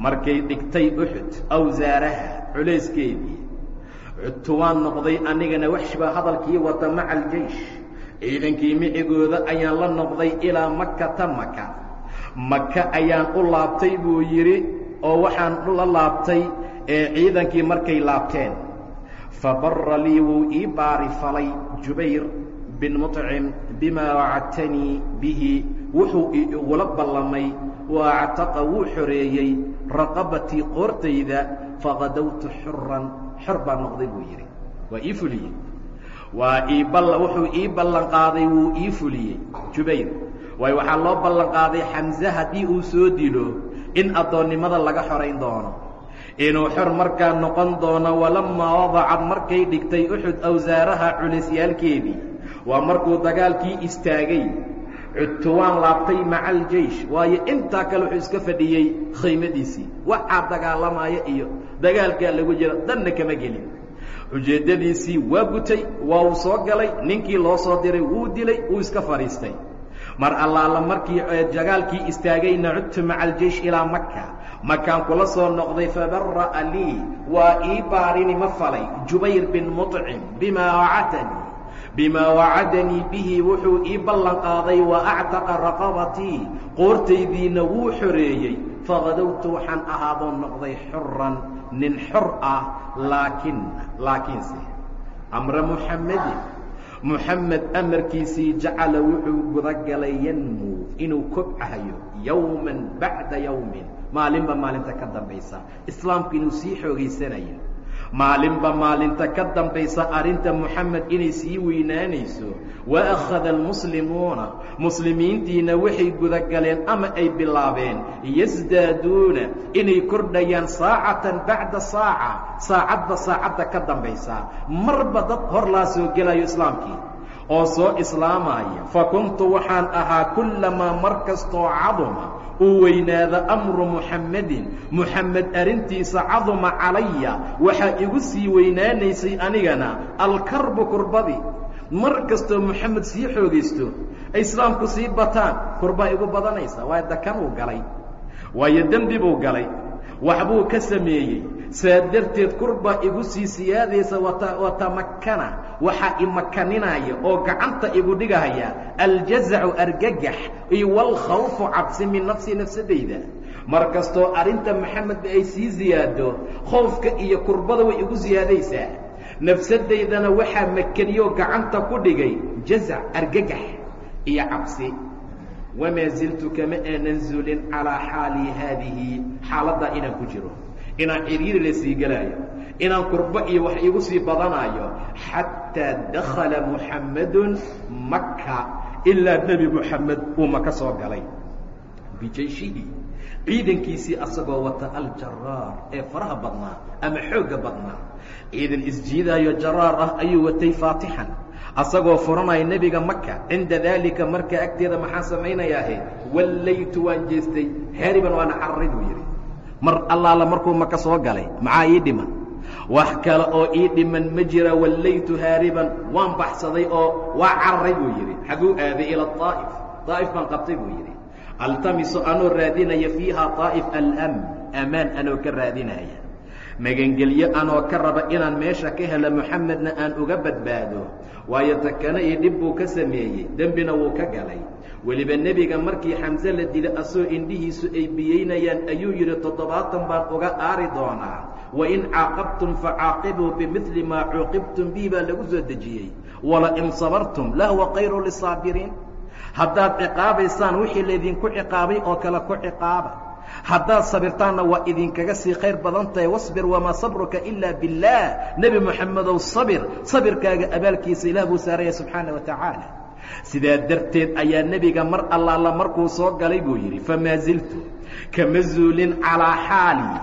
markay dhigtay uxud awsaaraha culayskeedii cudtu waan noqday anigana waxbaa hadalkii wata maca aljeish ciidankii micigooda ayaan la noqday ilaa makata maka maka ayaan u laabtay buu yidhi oo waxaan la laabtay ee ciidankii markay laabteen. Fabara lii wuu ii baari falay jubayr bin muطcim bimaa wacadtanii bihi wuxuu igula ballamay wa actaqa wuu xoreeyey raqabatii qoortayda faqadowtu xuran xor baa noqday buu yidhi. Waa ii fuliyey. Waa ii wuxuu ii ballan qaaday wuu ii fuliyey jubayr. Waayo waxaa loo ballan qaaday xamse haddii uu soo dilo in addoonnimada laga xorayn doono. Inuu xor markaa noqon doono walamaa wadacad markay dhigtay uxud awsaaraha culisyaalkeedii waa markuu dagaalkii istaagay cudtu waan laabtay maca aljeish waayo intaa kale wuxuu iska fadhiyey khaymadiisii waxaa dagaalamaya iyo dagaalkaa lagu jira danna kama gelin. Ujeeddadiisii waa gutay waa uu soo galay ninkii loo soo diray wuu dilay wuu iska fadhiistay mar allaala markii dagaalkii istaagayna cudtu maca aljeish ilaa maka makaan kula soo noqday fabara'a lii waa ii baarinima falay jubayr bin muطcim bimaa wacadanii bimaa wacadanii bihi wuxuu ii ballan qaaday wa actaqa raqabatii qoortaydiina wuu xoreeyey. Faqadowtu waxaan ahaadoo noqday xuran nin xor ah laakin laakiinse amra muxamedin muxamed amarkiisii jacala wuxuu gudagalay yanmuu inuu kobcahayo yowman bacda yowmin maalinba maalinta ka dambaysa. Islaamku inuu sii xoogaysanayo maalinba maalinta ka dambaysa arrinta moxamed inay sii weynaanayso. Wa akhada almuslimuuna muslimiintiina waxay gudagaleen ama ay bilaabeen. Yasdaaduuna inay kordhayaan saacatan bacda saaca saacadba saacadda ka dambaysa. Marba dad hor laa soo gelayo islaamkii. Oo soo islaamaya fa kuntu waxaan ahaa kullamaa mar kastoo caduma uu weynaado amru muxammedin muxamed arrintiisa caduma calaya. Waxaa igu sii weynaanaysay anigana alkarbu kurbadii mar kastoo moxamed sii xoogaysto ay islaamku sii bataan kurbaa igu badanaysa. Waayo dakan uu galay. Waayo dembi buu galay. Waxbuu ka sameeyey saa darteed kurbaa igu sii siyaadaysa watamakkana waxaa imakaninaya oo gacanta igu dhigahaya aljazacu argagax iyo walkhawfu cabsi min nafsi nafsadayda mar kastoo arrinta maxamedba ay sii ziyaado khoofka iyo kurbada way igu siyaadaysaa. Nafsadaydana waxaa makeniyoo gacanta ku dhigay jazac argagax iyo cabsi. Wamaa ziltu kama aanan zulin calaa xaalii haadihi xaaladdaa inaan ku jiro inaan ciriiri la sii gelaayo inaan kurbo iyo wax igu sii badanaayo xataa dakhala muxammadun maka ilaa nebi moxamed uu maka soo galay. Bijayshihi ciidankiisii asagoo wata aljaraar ee faraha badnaa ama xoogga badnaa. Ciidan isjiidaayo jaraar ah ayuu watay faatixan asagoo furanaya nebiga maka cinda daalika marka agteeda maxaan samaynayaahe wallaytu waan jeestay hariban waana cararay buu yidhi mar allaala markuu maka soo galay maxaa ii dhiman wax kale oo ii dhiman ma jira wallaytu haariban waan baxsaday oo waa cararay buu yidhi. Xaguu aaday ila aa'if daa'if baan qabtay buu yidhi. Altamisu anoo raadinaya fiiha daa'if alam amaan anoo ka raadinaya. Magangelyo anoo ka raba inaan meesha ka helo moxamedna aan uga badbaado waayo takana iyo dhib buu ka sameeyey dembina wuu ka galay weliba nebiga markii xamse la dilay asoo indhihiisu ay biyeynayaan ayuu yidhi toddobaatan baan uga aari doonaa. Wain caaqabtum facaaqibuu bimili maa cuuqibtum bihi baa lagu soo dejiyey. Walain sabartum lahuwa khayru lisaabiriin. Haddaad ciqaabaysaan wixii laydinku ciqaabay oo kale ku ciqaaba. Haddaad sabirtaanna waa idinkaga sii khayr badan tahay wasbir wamaa sabruka ilaa biاllaah nebi moxamedow sabir sabirkaaga abaalkiisa ilaah buu saaraya subxaana wa tacaala sidaa darteed ayaa nebiga mar allaala markuu soo galay buu yidhi famaa ziltu kama zuulin calaa xaalii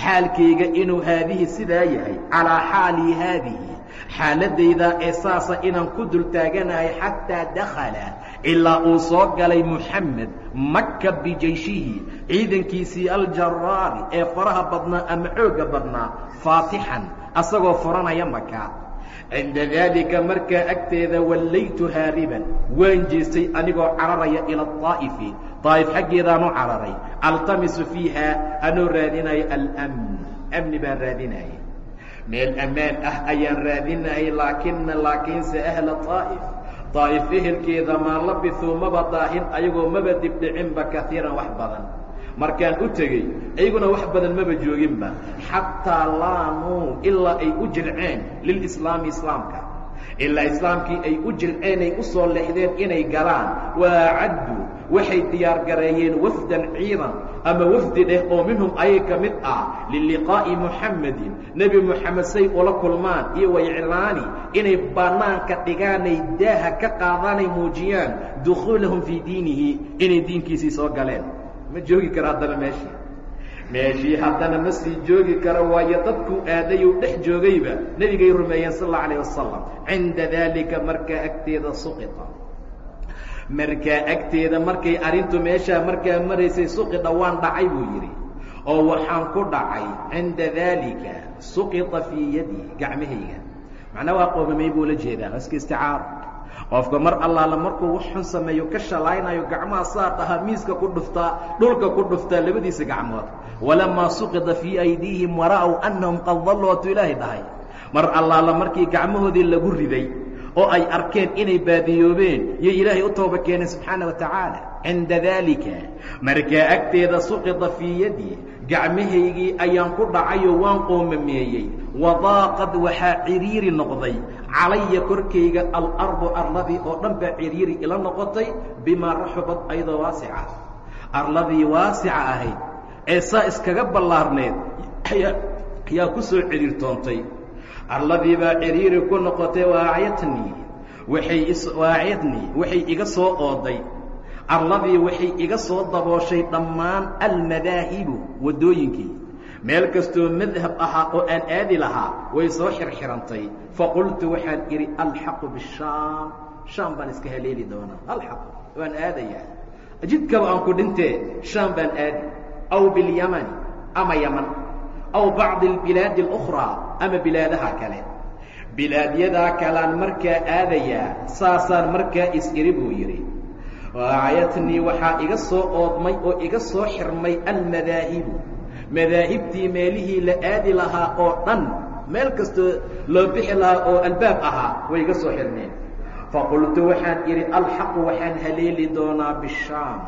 xaalkayga inuu haadihi sidaa yahay calaa xaalii haadihi. Xaaladayda ee saasa inaan ku dul taaganahay xataa dakhala ilaa uu soo galay muxamed maka bijayshihi ciidankiisii aljaraari ee faraha badnaa ama xoogga badnaa faatixan asagoo furanaya maka cinda daalika markaa agteeda wallaytu haariban waan jeestay anigoo cararaya ila aa'ifi daa'if xaggeedaanu cararay altamisu fiiha anoo raadinaya almn amni baan raadinaya meel ammaan ah ayaan raadinayay laakina laakiinse ahla aa'if daa'if ehelkeeda maa labisuu maba daahin ayagoo maba dibdhicinba kaiiran wax badan markaan u tegey iyaguna wax badan maba jooginba xataa laamuu ilaa ay u jilceen lilislaami islaamka. Ilaa islaamkii ay u jilceen ay u soo leexdeen inay galaan waacaddu waxay diyaar gareeyeen wafdan ciidan ama wafdi dheh oo minhum ayay ka mid ah liliqaa'i muxammedin nebi moxamed say ula kulmaan iyo wayclaani inay bannaanka dhigaanay daaha ka qaadaanay muujiyaan dukhuulahum fii diinihi inay diinkiisii soo galeen ma joogi karo haddana meeshii. Meeshii haddana ma sii joogi karo waayo dadkuu aadayuu dhex joogayba nebigay rumeeyeen sal alla alayh wasalam cinda daalika markaa agteeda suqita markaa agteeda markay arrintu meeshaa markaa maraysay suqita waan dhacay buu yidhi. Oo waxaan ku dhacay cinda daalika suqita fii yadi gacmahayga. Macnaa waa qoomamay buu la jeedaa. Iska isticaaro qofka mar allaala markuu wax xun sameeyo ka shalaynayo gacmaha saa dhaha miiska ku dhuftaa dhulka ku dhuftaa labadiisa gacmood. Walamaa suqida fii aydiihim wara'w annahum qad dalluu waatuu ilaahay dhahay. Mar allaala markii gacmahoodii lagu riday oo ay arkeen inay baadiyoobeen iyo ilaahay u tooba keeneen subxaana wa tacaala cinda daalika. Markaa agteeda suqida fii yadi gacmahaygii ayaan ku dhacayoo waan qoomameeyey wadaaqad waxaa ciriiri noqday calaya korkayga alardu arladii oo dhan baa ciriiri ila noqotay bimaa raxubad ayadoo waasica. Arladii waasica ahayd ee saa iskaga ballaarneed ayaa ku soo ciriirtoontay arladii baa ciriiri ku noqotay waacyatnii waxay iswaacadnii waxay iga soo ooday. Arladii waxay iga soo dabooshay dhammaan almadaahibu waddooyinkii meel kastoo madhab ahaa oo aan aadi lahaa way soo xirxirantay. Faqultu waxaan idhi alxaqu bishaam. Shaam baan iska haleeli doonaa. Alxaqu waan aadayaa. Jidkaba aan ku dhintee shaam baan aadi. Aw bilyamani ama yaman. Aw bacdi albilaadi اlukhraa ama bilaadaha kale. Bilaadyadaa kalaan markaa aadayaa saasaan markaa is-iri buu yidhi. Waacayatnii waxaa iga soo oodmay oo iga soo xirmay almadaahibu madaahibtii meelihii la aadi lahaa oo dhan meel kastoo loo bixi lahaa oo albaab ahaa way iga soo xirmeen faqultu waxaan idhi alxaqu waxaan haleeli doonaa bishaam.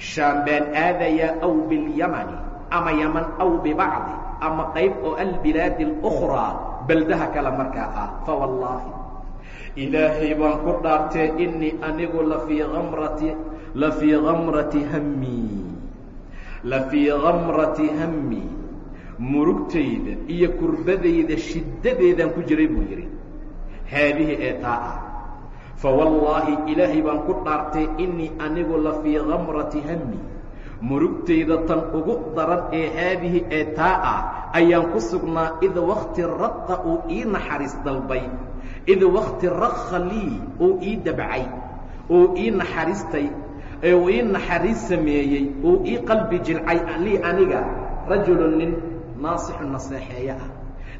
Shaam baan aadayaa aw bilyamani ama yaman aw bibacdi ama qayb oo albilaadi اlukhraa beldaha kale markaa ah fawallaahi ilaahay baan ku dhaartee inii anigu lafii amrati lafii kamrati hammii lafii kamrati hammii murugtayda iyo kurbadayda shiddadeedaan ku jiray buu yidhi. Haadihi ee taa ah fawallaahi ilaahay baan ku dhaartay inii anigu lafii kamrati hammii murugtayda tan ugu daran ee haadihi ee taa ah ayaan ku sugnaa id wakti raqa uu ii naxariis dalbay id wakti rakha lii uu ii dabcay uu ii naxariistay ee uu ii naxariis sameeyey uu ii qalbi jilcay lii aniga rajulun nin naasixu naseexeeye ah.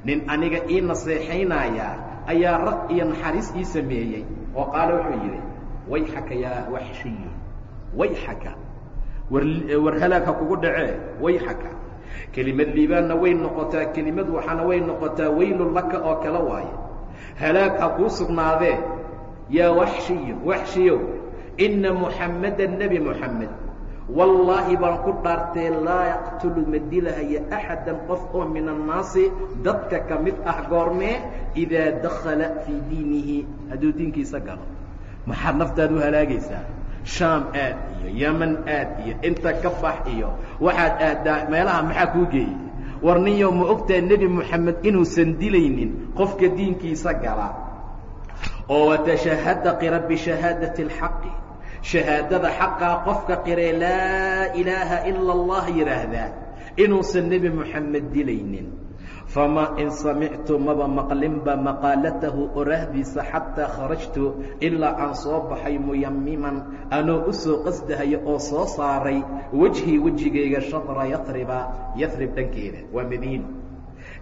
Nin aniga ii naseexaynaya ayaa raq iyo naxariis ii sameeyey. Oo qaale wuxuu yidhi wayxaka yaa waxshiyu wayxaka. War war halaag ha kugu dhacee wayxaka. Kelimad liibaanna way noqotaa kelimad waxaana way noqotaa weylun laka oo kale waaye. Halaag ha kuu sugnaadee yaa waxshiyu waxshiyow inna muxammadan nebi moxamed wallaahi baan ku dhaartee laa yaqtulu ma dilahaya axadan qof oo min annaasi dadka ka mid ah goormee idaa dakhala fii diinihi hadduu diinkiisa galo maxaad naftaad u halaagaysaa shaam aad iyo yeman aad iyo inta ka bax iyo waxaad aaddaa meelaha maxaa kuu geeyey war ninyo ma ogtaha nebi moxamed inuusan dilaynin qofka diinkiisa gala oo watashahada qira bishahaadati اlxaqi shahaadada xaqaa qofka qiree laa ilaaha ila اllah yidhaahdaa inuusan nebi moxamed dilaynin. Famaa in samictu maba maqlinba maqaalatahu oraahdiisa xataa kharajtu ilaa aan soo baxay muyamiman anoo u soo qasdahaya oo soo saaray wejhii wejigayga shadra yatriba yatrib dhankeeda waa madiina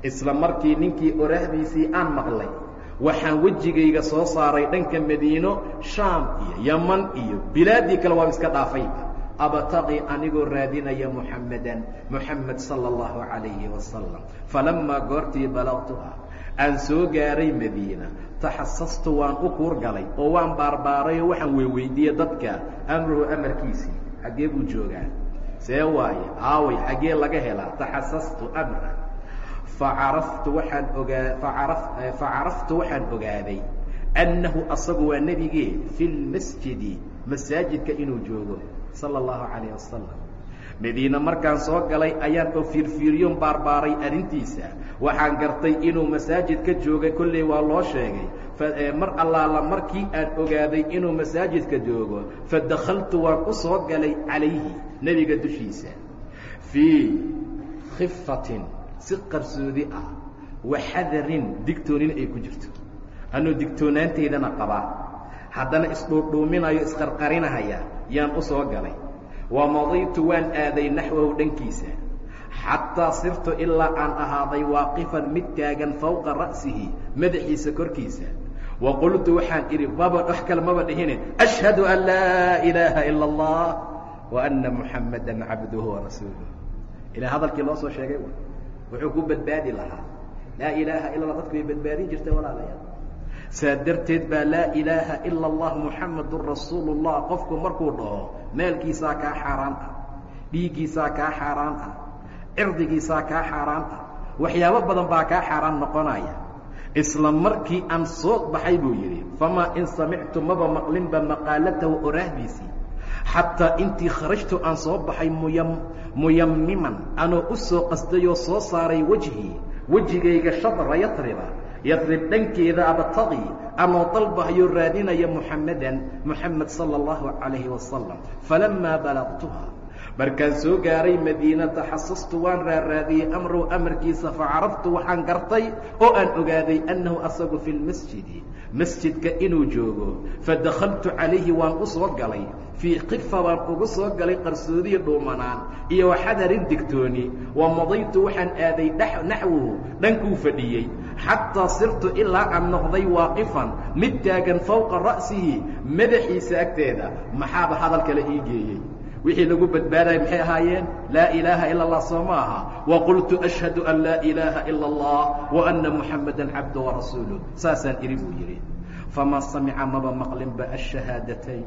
isla markii ninkii oraahdiisii aan maqlay waxaan wejigayga soo saaray dhanka madiino shaam iyo yaman iyo bilaaddii kale waa iska dhaafayba abtaqii anigoo raadinaya muxammadan moxamed sala allahu calayhi wasalam falamaa goortii balaqtuha aan soo gaaray madiina taxasastu waan u kuur galay oo waan baarbaaray oo waxaan weyweydiiyey dadka amruhu amarkiisii xaggee buu joogaa. See waaye aaway xaggee laga helaa taxasastu amra facaraftu waxaan ogaa facaraftu waxaan ogaaday annahu asagu waa nebigee fi lmasjidi masaajidka inuu joogo sala allahu calayh wasalam madiine markaan soo galay ayaan oo fiirfiiriyon baarbaaray arrintiisa waxaan gartay inuu masaajid ka joogay kolley waa loo sheegay mar allaala markii aan ogaaday inuu masaajidka joogo fadakhaltu waan u soo galay calayhi nebiga dushiisa fii khifatin si qarsoodi ah waxadarin digtoonin ay ku jirto. Anuu digtoonaanteydana qabaa. Haddana isdhuudhuuminayo isqarqarinahaya yaan u soo galay. Wa madaytu waan aaday naxwahu dhankiisa. Xataa sirtu ilaa aan ahaaday waaqifan mid taagan fowqa ra'sihi madaxiisa korkiisa. Wa qultu waxaan idhi maba wax kale maba dhihine. Ashhadu an laa ilaaha ila allah wa anna muxammadan cabduhu warasuuluh ilaa hadalkii loo soo sheegay wuxuu ku badbaadi lahaa. Laa ilaaha ila dadku way badbaadin jirtay walaalayaal saa darteed baa laa ilaaha ila allah muxamadun rasuulu qofku markuu dhaho maalkiisaa kaa xaaraan ah dhiiggiisaa kaa xaaraan ah cirdigiisaa kaa xaaraan ah waxyaabo badan baa kaa xaaraan noqonaya. Isla markii aan soo baxay buu yidhi famaa in samictu maba maqlinba maqaalatahu oraahdiisii xataa intii kharajtu aan soo baxay muyam muyammiman anoo u soo qastayoo soo saaray wejhii wejigayga shadra yatriba yatrib dhankeeda abtaqi anoo dalbahayo raadinaya muxammadan moxamed sala allahu calayhi wasalam falamaa balaqtuha markaan soo gaaray madiina taxasastu waan raaraadiyey amrow amarkiisa facaraftu waxaan gartay oo aan ogaaday annahu asagu fi lmasjidi masjidka inuu joogo. Fadakhaltu calayhi waan u soo galay. Fii kifa baan ugu soo galay qarsoodiya dhuumanaan iyo waxadarin digtooni. Wa madaytu waxaan aaday naxwuhu dhankuu fadhiyey. Xataa sirtu ilaa aan noqday waaqifan mid taagan fowqa ra'sihi madaxiisa agteeda. Maxaaba hadal kale ii geeyey wixii lagu badbaadaya maxay ahaayeen laa ilaaha ila اllah soo ma aha waqultu ashhadu an laa ilaaha ila اllah waana muxamada cabdu warasuuluh saasaan idhi buu yidhi famaa samica maba maqlinba ashahaadatayn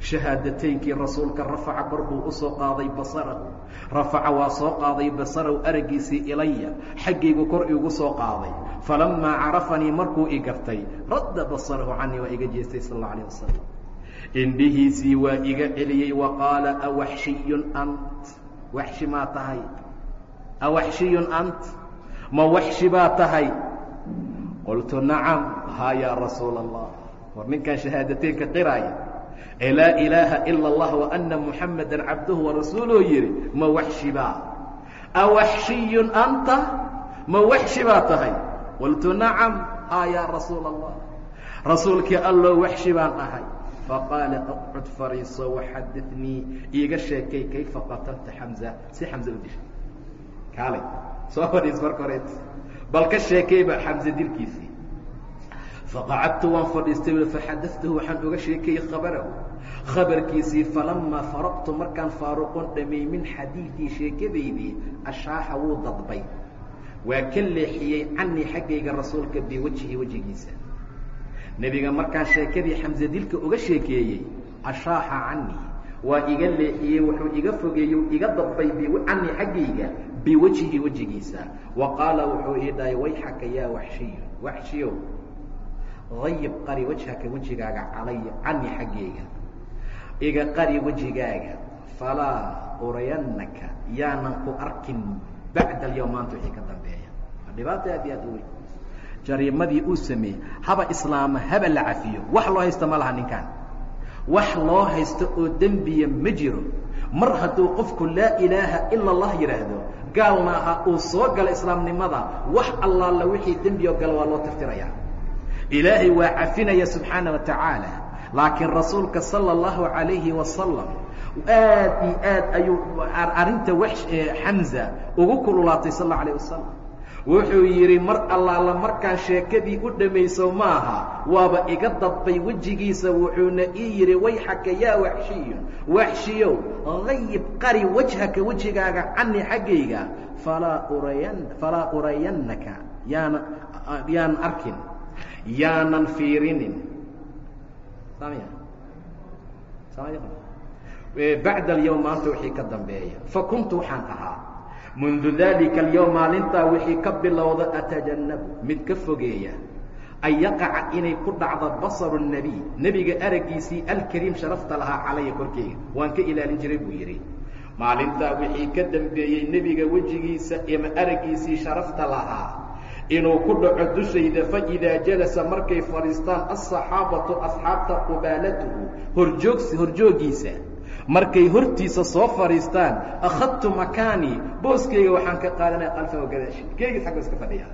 shahaadataynkii rasuulka rafaca kor buu u soo qaaday basarahu rafaca waa soo qaaday basarahu araggiisii ilaya xaggaygu kor iigu soo qaaday falamaa carafanii markuu i gartay radda basarahu canii waa iga jeestay sal اllau alيه wasalam indhihiisii waa iga celiyey wa qaala awaxshiyun ant. Waxshi maa tahay? Awaxshiyun ant. Ma waxshi baa tahay? Qultu nacam haa yaa rasuula allah war ninkan shahaadateynka qiraaya ee laa ilaaha ila اllah waana muxamada cabduhu warasuuluhu yidhi ma waxshi baa. Awaxshiyun anta? Ma waxshi baa tahay? Qultu nacam haa yaa rasuula allah rasuulkii alloo waxshi baan ahay faqaala aqcud fariiso waxadinii iiga sheekay kayfa qatalta xamza si xamza u dishay kaalay soo fadhiis marka horeet bal ka sheekayba xamze dilkiisii faqacadtu waan fadhiistay faxadatuhu waxaan uga sheekayey khabarahu khabarkiisii falamaa faraqtu markaan faaruqon dhamay min xadiidii sheekadaydii ashaaxa wuu dadbay waa ka leexiyey canii xaggayga rasuulka biwajhi wejigiisa nebiga markaan sheekadii xamse dilka uga sheekeeyey ashaaxa canii waa iga leexiyey wuxuu iga fogeeyey iga dadbay canii xaggayga biwajhi wejigiisa wa qaala wuxuu ii dhahay wayxaka yaa waxshiyo waxshiyow dayib qari wajhaka wejigaaga calaya canii xaggayga iga qari wejigaaga falaa urayannaka yaanan ku arkin bacda alyawm maanta wixii ka dambeeya. Waa dhibaato aad iyo aad u weyn jariimadii uu sameeyey haba islaama haba la cafiyo. Wax loo haysto ma laha ninkan wax loo haysto oo dembiya ma jiro. Mar hadduu qofku laa ilaaha ila allah yidhaahdo gaalna aha uu soo gala islaamnimada wax allaala wixii dembi oo gala waa loo tirtirayaa ilaahay waa cafinaya subxaana wa tacaala. Laakiin rasuulka sala allahu calayhi wasalam aad iyo aad ayuu arrinta wax xamza ugu kululaatay sal allau alayh wasalam wuxuu yidhi mar allaala markaan sheekadii u dhammayso maaha waaba iga dadbay wejigiisa. Wuxuuna ii yidhi wayxaka yaa waxshiyun waxshiyow hayib qari wajhaka wejigaaga cani xaggayga falaa urayan falaa urayannaka yaana yaanan arkin yaanan fiirinin. Bacda alyowm maanta wixii ka dambeeya. Fakuntu waxaan ahaa mundu dalika alyowm maalintaa wixii ka bilowda atajannabu mid ka fogeeya an yaqaca inay ku dhacdo basaru nebiy nebiga araggiisii alkariim sharafta lahaa calaya korkeyga waan ka ilaalin jiray buu yidhi maalintaa wixii ka dambeeyey nebiga wejigiisa ima araggiisii sharafta lahaa inuu ku dhaco dushayda fa idaa jalasa markay fadhiistaan asaxaabatu asxaabta qubaalatuhu horjoogsi horjoogiisa markay hortiisa soo fadhiistaan akhadtu makaanii booskeyga waxaan ka qaadanaya kalfahu gadaashi keygis agga iska fadhiya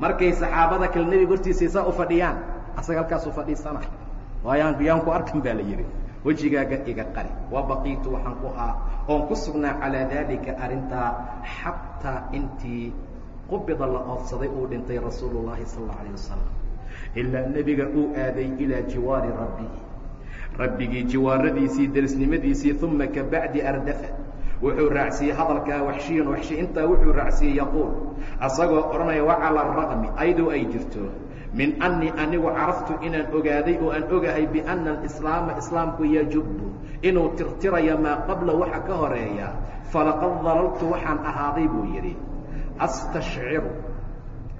markay saxaabada kale nebiga hortiisa saa u fadhiyaan asaga halkaasuu fadhiisana. Waayaan yaan ku arkan baa la yidhi wejigaaga iga qari wa baqiitu waxaan ku haa oon ku sugnaa calaa daalika arrintaa xataa intii qubida la oodsaday uu dhintay rasuulu llaahi sal allau alayh wasalam ilaa nebiga uu aaday ilaa jiwaari rabbihi rabbigii jiwaaradiisii derisnimadiisii uma kabacdi ardafa wuxuu raacsiiyey hadalkaa waxshiyan waxshi intaa wuxuu raacsiiyey yaquul. Asagoo odhanaya wacala araqmi ayadoo ay jirto min annii anigu caraftu inaan ogaaday oo aan ogahay bianna alislaama islaamku yajubbu inuu tirtirayo maa qabla waxa ka horreeya falaqad dalaltu waxaan ahaaday buu yidhi. Astashciru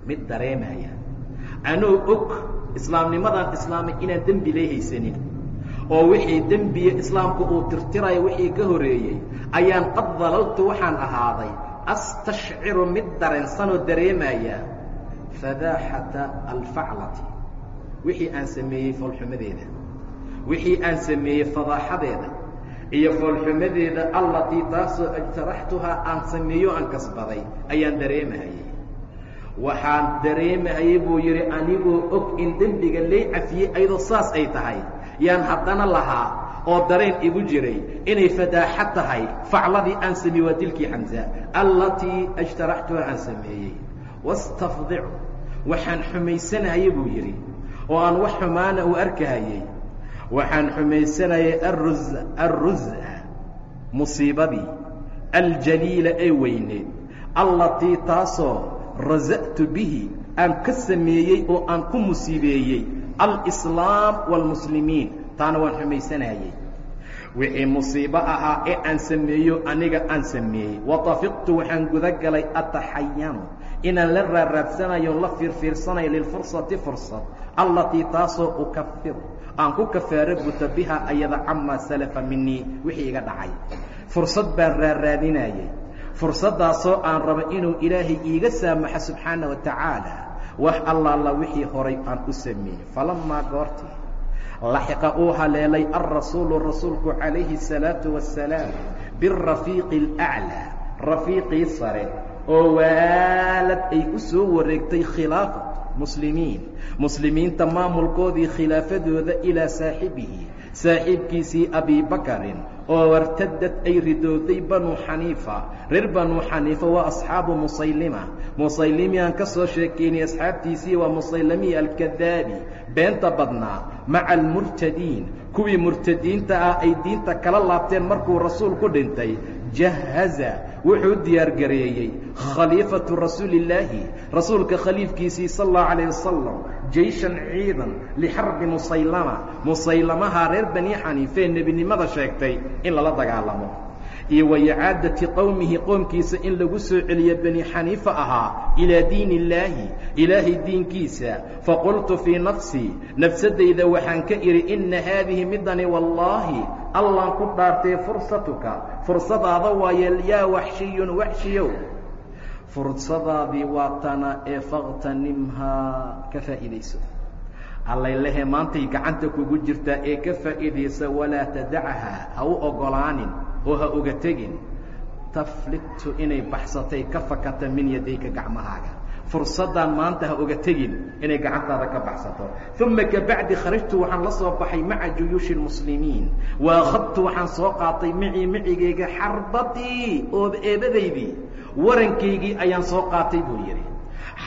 mid dareemaya. Anoo og islaamnimadaan islaamay inaan dembi leehaysanin oo wixii dembiya islaamku uu tirtirayo wixii ka horeeyey ayaan qad dalaltu waxaan ahaaday astashciru mid dareensanoo dareemaya fadaaxata alfaclati. Wixii aan sameeyey foolxumadeeda wixii aan sameeyey fadaaxadeeda iyo foolxumadeeda allatii taasoo ajtaraxtuhaa aan sameeyo aan kasbaday ayaan dareemahayey. Waxaan dareemahayey buu yidhi anigoo og in dembiga lay cafiyey ayadoo saas ay tahay yaan haddana lahaa oo dareen igu jiray inay fadaaxa tahay facladii aan sameeyey waa dilkii xamsa allatii ajtaraxtuhaa aan sameeyey. Wastafdicu waxaan xumaysanayay buu yidhi oo aan wax xumaana u arkahayey waxaan xumaysanayay arus arrusa musiibadii aljaliila ee weyneed allatii taasoo rasa'tu bihi aan ka sameeyey oo aan ku musiibeeyey alislaam waalmuslimiin taana waan xumaysanayey wixii musiibo ahaa ee aan sameeyo aniga aan sameeyey. Watafiqtu waxaan guda galay ataxayanu inaan la raaraadsanayo la fiirfiirsanayo lilfursati fursad. Allatii taasoo ukafiru aan ku kafaaro guta biha ayada camaa salafa minii wixii iga dhacay. Fursad baan raarraadinayey fursaddaasoo aan rabo inuu ilaahay iiga saamaxo subxaana wa tacaala wax allaala wixii horay aan u sameeyey falamaa goortii laxiqa uu haleelay alrasuulu rasuulku calayhi الsalaatu wasalaam birafiiqi اlأclىa rafiiqii sare oo waalad ay u soo wareegtay khilaafat muslimiin muslimiinta maamulkoodii khilaafadooda ilaa saaxibihi saaxiibkiisii abibakarin oo wartadad ay ridooday banuu xaniifa. Reer banuu xaniifa waa asxaabu musaylima. Musaylimiaan ka soo sheekeynay asxaabtiisii waa musaylimiyi alkadaabi. Beenta badnaa maca almurtadiin. Kuwii murtadiinta ah ay diinta kala laabteen markuu rasuulku dhintay jahaza wuxuu diyaargareeyey khaliifatu rasuuli illaahi rasuulka khaliifkiisii sal allahu calayh wasalam jeyshan ciidan lixarbi musaylama musaylamaha reer bani xaniifee nebinimada sheegtay in lala dagaalamo iyo wayacaadati qowmihi qoomkiisa in lagu soo celiyo bani xaniifa ahaa ilaa diin illaahi ilaahay diinkiisa. Faqultu fii nafsii nafsadayda waxaan ka idhi inna haadihi midani wallaahi allaan ku dhaartay fursatuka. Fursadaada waaye yaa waxshiyun waxshiyow. Fursadaadii waa tana ee fakhtanimhaa ka faa'iidayso. Allaylehe maantay gacanta kugu jirtaa ee ka faa'iidaysa walaa tadacha ha u oggolaanin oo ha uga tegin taflitu inay baxsatay ka fakata min yadayka gacmahaaga. Fursaddan maanta ha uga tegin inay gacantaada ka baxsato. Uma kabacdi kharajtu waxaan la soo baxay maca juyuushi اlmuslimiin wa akhadtu waxaan soo qaatay macii macigayga xarbatii oo eebadaydii warankaygii ayaan soo qaatay buu yidhi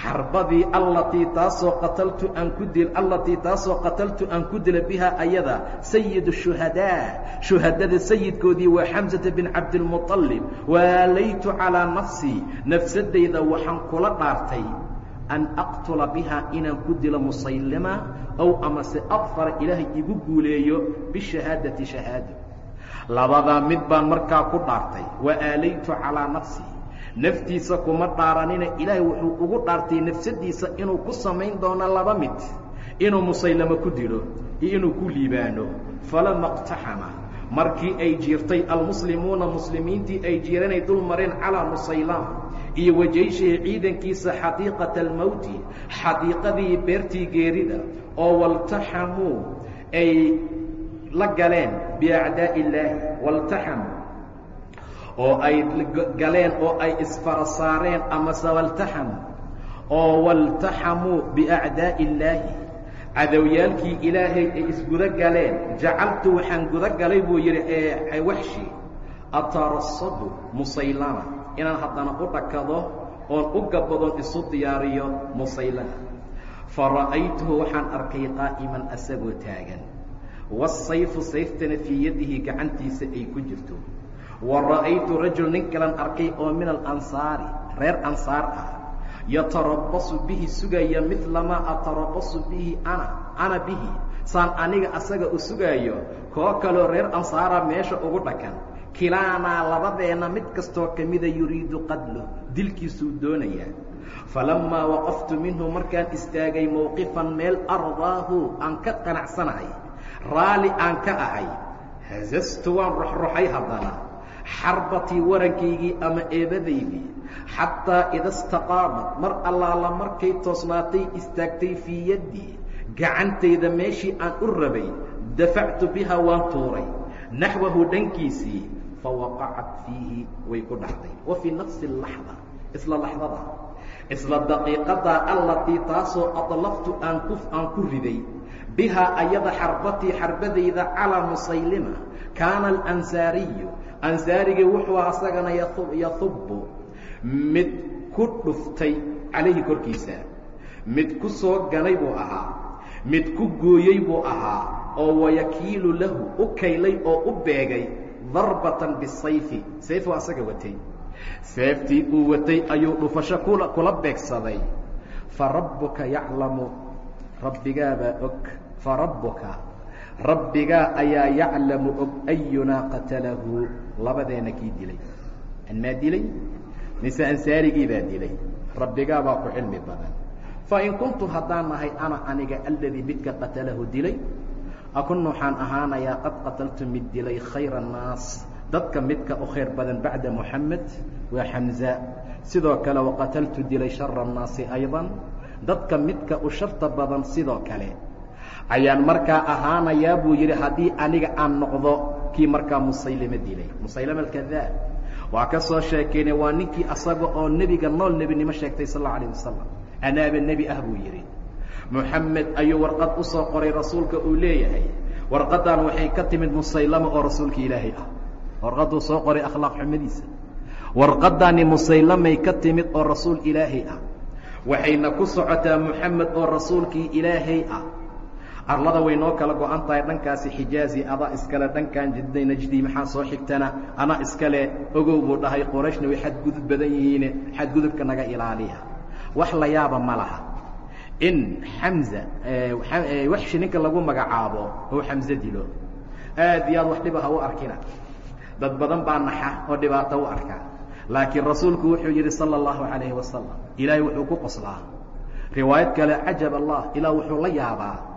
xarbadii allatii taasoo qataltu aan ku dil allatii taasoo qataltu aan ku dila bihaa ayada sayid shuhadaa shuhadada sayidkoodii waa xamsata bin cabdilmuطalib waalaytu calaa nafsii nafsadayda waxaan kula dhaartay an aqtula bihaa inaan ku dilo musaylima ow amase adfara ilaahay igu guuleeyo bishahaadati shahaado labadaa mid baan markaa ku dhaartay waaalaytu calaa nafsii naftiisa kuma dhaaranina ilaahay wuxuu ugu dhaartay nafsadiisa inuu ku samayn doono laba mid. Inuu musaylamo ku dilo iyo inuu ku liibaano. Falama اqtaxama markii ay jiirtay almuslimuuna muslimiintii ay jiiranay dul mareen calaa musaylama iyo wajayshihi ciidankiisa xadiiqata almowti xadiiqadii beertii geerida oo waltaxamuu ay la galeen biacdaaءi illaahi waltaxamuu oo ay galeen oo ay isfara saareen amase waltaxamuu oo waltaxamuu biacdaaءi illaahi cadowyaalkii ilaahay ay isguda galeen jacaltu waxaan guda galay buu yidhi ee waxshi atarasadu musaylama inaan haddana u dhakado oon u gabadoon isu diyaariyo musaylama. Fara'aytuhu waxaan arkay qaa'iman asagoo taagan. Waasayfu sayftana fii yadihi gacantiisa ay ku jirto wa ra'aytu rajul nin kalan arkay oo min alansaari reer ansaar ah yatarabbasu bihi sugaya midla maa atarabasu bihi ana ana bihi. Saan aniga asaga u sugaayo koo kaloo reer ansaara meesha ugu dhakan. Kilaanaa labadeenna mid kastoo ka mida yuriidu qadlo dilkiisuu doonayaa. Falammaa waqaftu minhu markaan istaagay mowqifan meel ardaahu aan ka qanacsanahay raalli aan ka ahay. Hasastu waan ruxruxay haddana xarbatii warankaygii ama eebadaydii xataa ida istaqaamat mar allaala markay toosnaatay istaagtay fii yaddii gacantayda meeshii aan u rabay dafactu biha waan tuuray. Naxwahu dhankiisii fawaqacat fiihi way ku dhacday wa fii nafsi laxda isla laxdada isla daqiiqadaa allatii taasoo adlaftu aan ku aan ku riday. Bihaa ayada xarbatii xarbadayda calaa musaylima kaana alansaariyu ansaarigii wuxuu asagana yahubbu mid ku dhuftay calayhi korkiisa. Mid ku soo ganay buu ahaa. Mid ku gooyey buu ahaa. Oo wayakiilu lahu u kaylay oo u beegay darbatan bisayfi. Sayf waa asaga watay. Seeftii uu watay ayuu dhufasho kula beegsaday. Fa rabbuka yaclamu. Rabbigaabaa og. Fa rabbuka rabbigaa ayaa yaclamu og ayunaa qatalahu. Labadeena kii dilay. Anmaa dilay? Mise ansaarigii baa dilay? Rabbigaa baa ku cilmi badan. Fain kuntu haddaan nahay ana aniga aladii midka qatalahu dilay akun waxaan ahaanayaa qad qataltu mid dilay khayra annaas dadka midka u khayr badan bacda moxamed waa xamza sidoo kale waqataltu dilay shara annaasi aydan. Dadka midka u sharta badan sidoo kale ayaan markaa ahaanayaa buu yidhi haddii aniga aan noqdo kii markaa musaylime dilay musaylama alkadaab waa ka soo sheekeynay waa ninkii asaga oo nebiga nool nebinimo sheegtay sal alla alayh wasalam anaaba nebi ah buu yidhi. Moxamed ayuu warqad u soo qoray rasuulka uu leeyahay. Warqaddan waxay ka timid musaylama oo rasuulka ilaahay ah. Warqadduu soo qoray akhlaaq xumadiisa. Warqaddaani musaylamay ka timid oo rasuul ilaahay ah. Waxayna ku socotaa moxamed oo rasuulkii ilaahay ah arlada way noo kala go-an tahay dhankaasi xijaazi adaa iskale dhankan jidday najdi maxaa soo xigtana? Anaa iskale ogow buu dhahay qorayshna way xadgudub badan yihiine xadgudubka naga ilaaliya. Wax la yaaba ma laha. In xamza eh, eh, waxshi ninka lagu magacaabo ou xamze dilo aad iyo aad wax dhiba u arkina. Dad badan baa naxa oo dhibaato u arka. Laakiin rasuulku wuxuu yidhi salى اllahu alayhi wasalam ilaahay wuxuu ku qoslaa. Riwaayad kale cajab allah ilaa wuxuu la yaabaa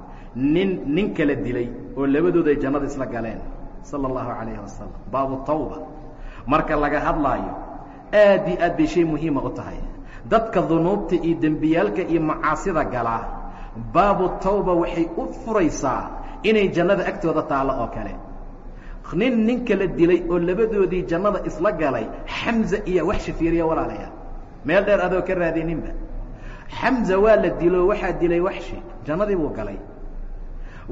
nin nin kala dilay oo labadooda ay jannada isla galeen sala allahu calayhi wasalam baabu tawba. Marka laga hadlaayo aad iyo aad bay shay muhiima u tahay. Dadka dunuubta iyo dembiyaalka iyo macaasida galaa baabu tawba waxay u furaysaa inay jannada agtooda taallo oo kale. Nin nin kala dilay oo labadoodii jannada isla galay xamza iyo waxshi fiiriya walaalayaal meel dheer adoo ka raadininba xamza waa la dilo waxaa dilay waxshi jannadii buu galay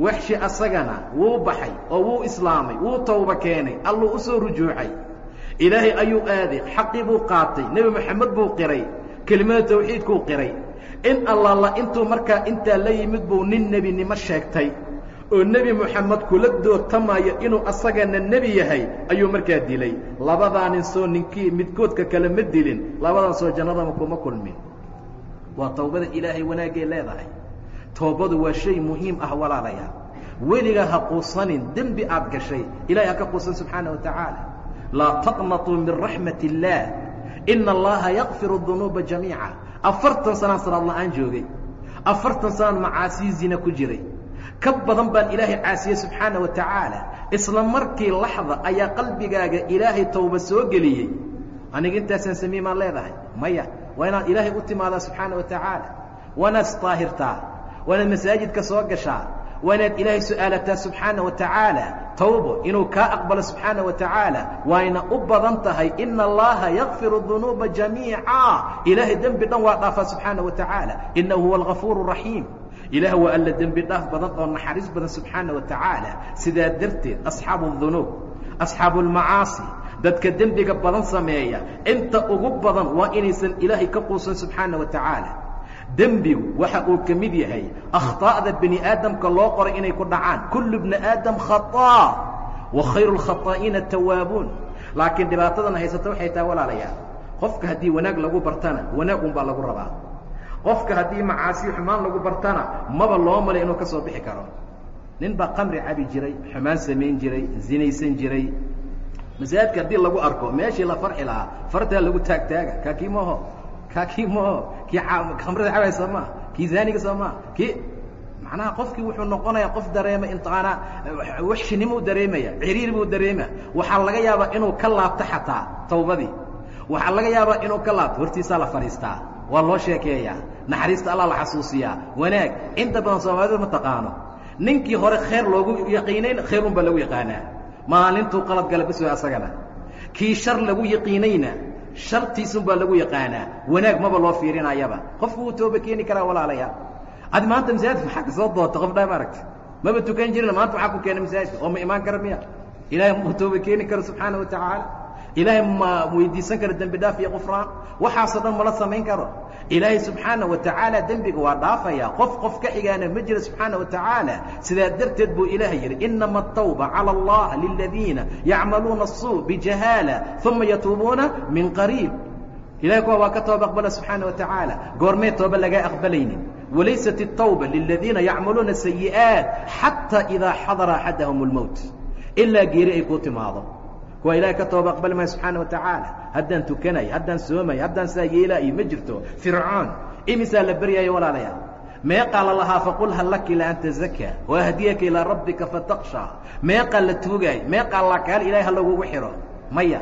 waxshi asagana wuu baxay oo wuu islaamay wuu tawba keenay alluu u soo rujuucay. Ilaahay ayuu aaday xaqii buu qaatay nebi moxamed buu qiray kelimada tawxiidkuu qiray. In allaala intuu markaa intaa la yimid buu nin nebinimo sheegtay oo nebi moxamed kula doortamayo inuu asagana nebi yahay ayuu markaa dilay. Labadaa nin soo ninkii midkoodka kale ma dilin labadan soo jannadama kuma kulmin. Waa tawbada ilaahay wanaagay leedahay toobadu waa shay muhiim ah walaalayaal weligaa ha quusanin dembi aad gashay ilahay ha ka quusan subxaana wa tacaala. Laa taqnatuu min raxmat illaah ina allaha yakfiru dunuuba jamiica. Afartan sanaan salaad la'aan joogay. Afartan sanaan macaasii zina ku jiray. Ka badan baan ilaahay caasiyey subxaana wa tacaala. Isla markii laxda ayaa qalbigaaga ilaahay tawba soo geliyey. Aniga intaasaan samey maan leedahay? Maya waa inaad ilaahay u timaadaa subxaana wa tacaala. Waanaad isdaahirtaa waanaad masaajidka soo gashaa waa inaad ilaahay su'aalataa subxaana wa tacaala tawbo inuu kaa aqbalo subxaana wa tacaala waayna u badan tahay ina allaha yakfiru dunuuba jamiica. Ilaahay dembi dhan waa dhaafaa subxaana wa tacaala. Inahu huwa algafuur raxiim ilaah waa alla dembi dhaaf badan oo naxariis badan subxaana wa tacaala. Sidaa darteed asxaabu dunuub asxaabu lmacaasi dadka dembiga badan sameeya inta ugu badan waa inaysan ilaahay ka quusan subxaana wa tacaala dembigu waxa uu ka mid yahay akhطaa'da bini aadamka loo qoray inay ku dhacaan kullu bni aadam khaطaa wa khayru اlkhaطaa'iina tawaabuun laakiin dhibaatadan haysata waxay tahay walaalayaal qofka haddii wanaag lagu bartana wanaag un baa lagu rabaa qofka haddii macaasi xumaan lagu bartana maba loo malay inuu ka soo bixi karo nin baa qamri cabi jiray xumaan samayn jiray zinaysan jiray masaajidka haddii lagu arko meeshii la farxi lahaa fartaa lagu taagtaaga kaakii maho kaakii maho kii khamrada cabay soo maa kii zaaniga soo maa kii macnaha qofkii wuxuu noqonayaa qof dareema intiqaana waxshinimuu dareemaya ciriir buu dareema. Waxaa laga yaabaa inuu ka laabto xataa tawbadii. Waxaa laga yaabaa inuu ka laabto hortiisaa la fadhiistaa waa loo sheekeeyaa naxariista allah la xasuusiyaa. Wanaag inta badan soomaalida ma taqaano. Ninkii hore khayr loogu yaqiinayna khayrun baa lagu yaqaanaa. Maalintuu qalad gala bas way asagana. Kii shar lagu yaqiinayna shartiisun baa lagu yaqaanaa. Wanaag maba loo fiirinayaba. Qofku wuu tooba keeni karaa walaalayaal adi maanta masaajidka maxaa ka soo doonta qof dhaa ma aragta. Maba tukan jirin maanta maxaa ku keena masaajidka oo ma imaan kara miya. Ilaahay muu tooba keeni karo subxaana wa tacaala ilaahay ma weydiisan karo dembi dhaaf iyo qufraan waxaasoo dhan mala samayn karo ilaahay subxaana wa tacaala dembiga waa dhaafaya qof qof ka xigaana ma jiro subxaana wa tacaala sidaa darteed buu ilaahay yidhi inama atawba cala allah liladiina yacmaluuna الsuu bijahaala uma yatuubuuna min qariib ilahay kuwa waa ka tooba aqbala subxaana wa tacaala goormee tooba lagaa aqbalaynin walaysat الtawba liladiina yacmaluuna sayi'aat xataa idaa xadara axadahum اlmowt ilaa geeri ay ku timaado kuwa ilahay ka tooba aqbali maayo subxaana wa tacaala. Haddaan tukanay haddaan soomay haddaan saa yeelaayo ma jirto. Fircoon imisaa la beryaayo walaalayaal meeqaa la lahaa faqul hal laka ilaa an tazakaa waahdiyaka ilaa rabbika fataqshaa meeqaa la tuugaay meeqaa la kaal ilahay ha lagugu xidho maya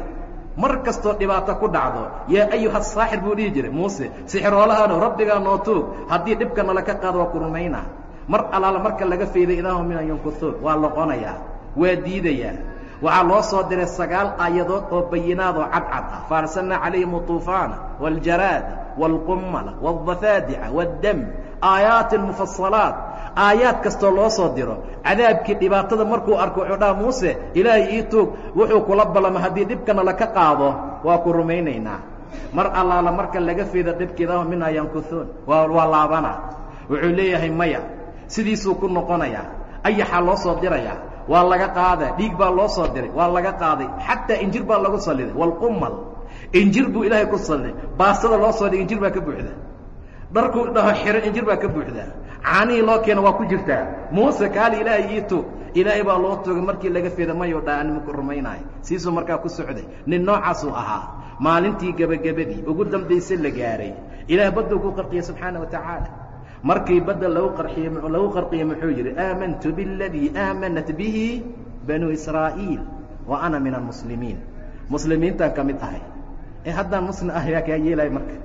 mar kastoo dhibaato ku dhacdo yaa ayuha saaxir buu dhihi jiray. Muuse sixiroolahaano rabbigaa noo tuug. Haddii dhibka nala ka qaado waa ku mar allaala marka laga fayday idaahum min an yunkuhuun waa loqonayaa waa diidayaa waxaa loo soo diray sagaal aayadood oo bayinaad oo cadcad ah faarsalnaa calayhim uطuufaana wاljaraada wاlqumala wاdafaadica wاddam aayaatin mufasalaat aayaad kastoo loo soo diro cadaabkii dhibaatada markuu arko wuxuu dhaha muuse ilaahay ii tuug wuxuu kula ballama haddii dhibkana laka qaado waa ku rumaynaynaa mar allaala marka laga feeda dhibkiidaho minaa yankuhuun waa waa laabana wuxuu leeyahay maya sidiisuu ku noqonayaa ayaxaa loo soo dirayaa waa laga qaada dhiig baa loo soo diray. Waa laga qaaday. Xataa injir baa lagu saliday walqumal injir buu ilaahay ku saliday baastada loo soo dhigay injir baa ka buuxda. Dharkuu dhaho xiro injir baa ka buuxda. Caanihii loo keena waa ku jirtaa muuse kaali ilaahay ii tuug. Ilaahay baa loo tuugay markii laga feda mayuu dhaa animku rumaynayo siisuu markaa ku socday. Nin noocaasuu ahaa. Maalintii gebagabadii ugu dambayse la gaaray. Ilaah badduu ku qarqiyey subxaana wa tacaala markii badda lagu qarxiye lagu qarqiye muxuu yidhi aamantu biاladii aamanat bihi banuu israa'iil wa ana min almuslimiin. Muslimiintaan ka mid ahay. Ee haddaan muslim ah yaa kaa yeelaya marka.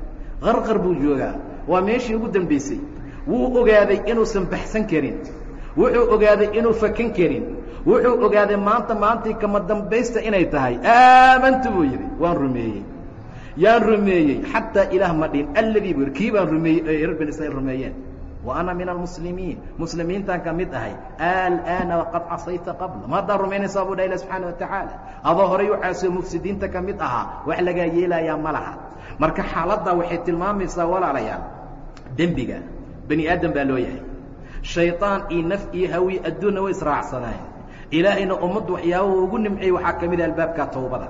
Qarqar buu joogaa. Waa meeshii ugu dambaysay wuu ogaaday inuusan baxsan karin. Wuxuu ogaaday inuu fakan karin. Wuxuu ogaaday maanta maantii kama dambaysta inay tahay. Aamantu buu yidhi. Waan rumeeyey yaan rumeeyey xataa ilaah ma dhin alladii yidhi kii baan rumeeyey ee reer bani israiil rumeeyeen. Wa ana min almuslimiin muslimiintaan ka mid ahay. Alana waqad casayta qabla. Ma haddaa rumaynaysaa buu dha ilah subxaana watacaala adoo horay u caasiyo mufsidiinta ka mid ahaa wax lagaa yeelayaa ma laha. Marka xaaladdaa waxay tilmaamaysaa walaalayaal. Dembiga bani aadam baa loo yahay. Shayطaan iyo naf iyo hawi adduunna way israacsanaayeen. Ilaahayna ummaddu waxyaabahu ugu nimciyey waxaa ka mid a albaabka tawbada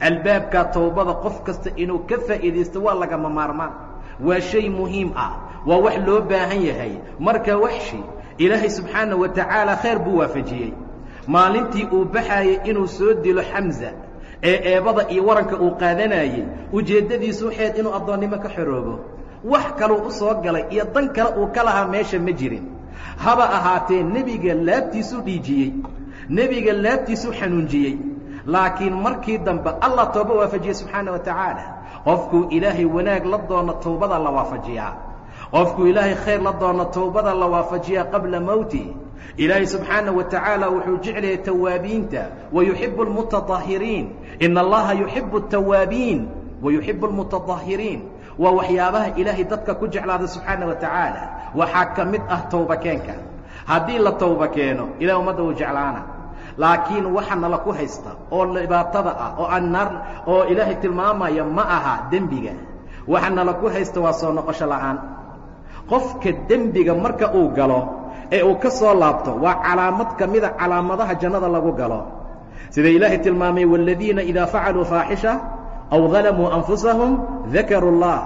albaabka tawbada qof kasta inuu ka faa'iidaysto waa lagama maarmaan. Waa shay muhiim ah waa wax loo baahan yahay. Marka waxshi ilaahay subxaana wa tacaala khayr buu waafajiyey. Maalintii uu baxaayey inuu soo dilo xamza ee eebada iyo waranka uu qaadanayey ujeeddadiisu waxayd inuu addoonnimo ka xoroobo. Wax kaluu u soo galay iyo dan kale uu ka lahaa meesha ma jirin. Haba ahaatee nebiga laabtiisuu dhiijiyey nebiga laabtiisuu xanuunjiyey laakiin markii dambe allah tooba waafajiye subxaana wa tacaala. Qofkuu ilaahay wanaag la doono towbada la waafajiyaa. Qofkuu ilaahay khayr la doono towbada la waafajiyaa qabla mowti ilaahay subxaana wa tacaala wuxuu jeclayay tawaabiinta wayuxibu almutaطahiriin ina allaha yuxibu tawaabiin wayuxibu almutaطahiriin waa waxyaabaha ilaahay dadka ku jeclaada subxaana wa tacaala. Waxaa ka mid ah towbakeenka haddii la towba keeno ilahay ummadda wuu jeclaana laakiin waxa nala ku haysta oo dhibaatada ah oo aan naar oo ilaahay tilmaamaya ma aha dembiga. Waxa nala ku haysta waa soo noqosho la'aan. Qofka dembiga marka uu galo ee uu ka soo laabto waa calaamad ka mida calaamadaha jannada lagu galo. Sida ilaahay tilmaamay wاladiina idaa facaluu faaxisha aw dalamuu anfusahum dakaruu اllah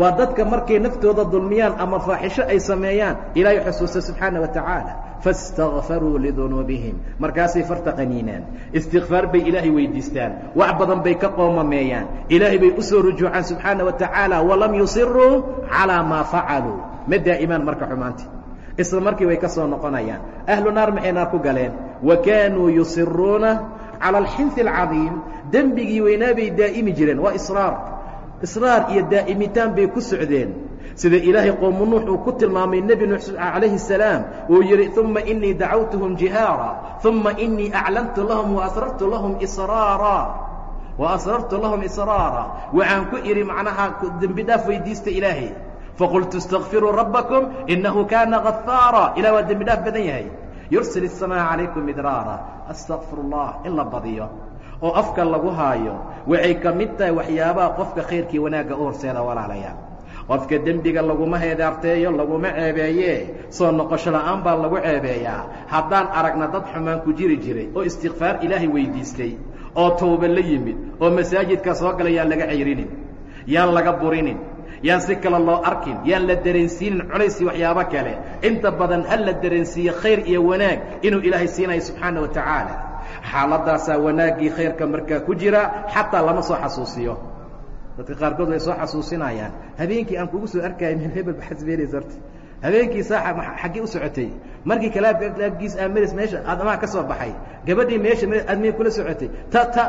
waa dadka markay naftooda dulmiyaan ama faaxisho ay sameeyaan ilaahay xusuusta subxaana wa tacaala faاstakfaruu lidunuubihim markaasay farta qaniinaan istikfaar bay ilaahay weydiistaan wax badan bay ka qoomameeyaan ilaahay bay u soo rujuucaan subxaana wa tacaala walam yusiruu calىa maa facaluu ma daa'imaan marka xumaanti isla markii bay ka soo noqonayaan ahlu naar maxay naar ku galeen wa kaanuu yusiruuna calى alxinhi اlcadiim dembigii weynaa bay daa'imi jireen waa israar israar iyo daa'imitaan bay ku socdeen sida ilaahay qowmu nuux uu ku tilmaamay nebi nuux calayhi الsalaam uu yidhi uma inii dacawtuhum jihaara uma inii aclantu lahum waasrartu lahum israara waasrartu lahum israara waxaan ku idhi macnaha dembi dhaaf weydiista ilaahay faqultu اstakfiruu rabbakum inahu kaana gafaara ilah waa dembi dhaaf badan yahay yursil الsamaa calaykum midraara astakfir اllah in la badiyo oo afka lagu haayo waxay ka mid tahay waxyaabaha qofka khayrkii wanaagga u horseeda walaalayaa qofka dembiga laguma heedaarteeyo laguma ceebeeye soo noqosho la'aan baa lagu ceebeeyaa. Haddaan aragna dad xumaan ku jiri jiray oo istikfaar ilaahay weydiistay oo towba la yimid oo masaajidka soo gala yaan laga cayrinin yaan laga burinin yaan si kale loo arkin yaan la dareensiinin culays iyo waxyaabo kale. Inta badan ha la dareensiiye khayr iyo wanaag inuu ilaahay siinayo subxaana wa tacaala xaaladaasaa wanaaggii khayrka markaa ku jira xataa lama soo xasuusiyo dadka qaarkood way soo xasuusinayaan. Habeenkii aan kugu soo arkaya meel hebel baxasbeelays horta habeenkii saaxa xaggee u socotay. Markii kalaabkiis aamaris meesha aadamaha ka soo baxay. Gabadhii meesha aad miyay kula socotay. Ta ta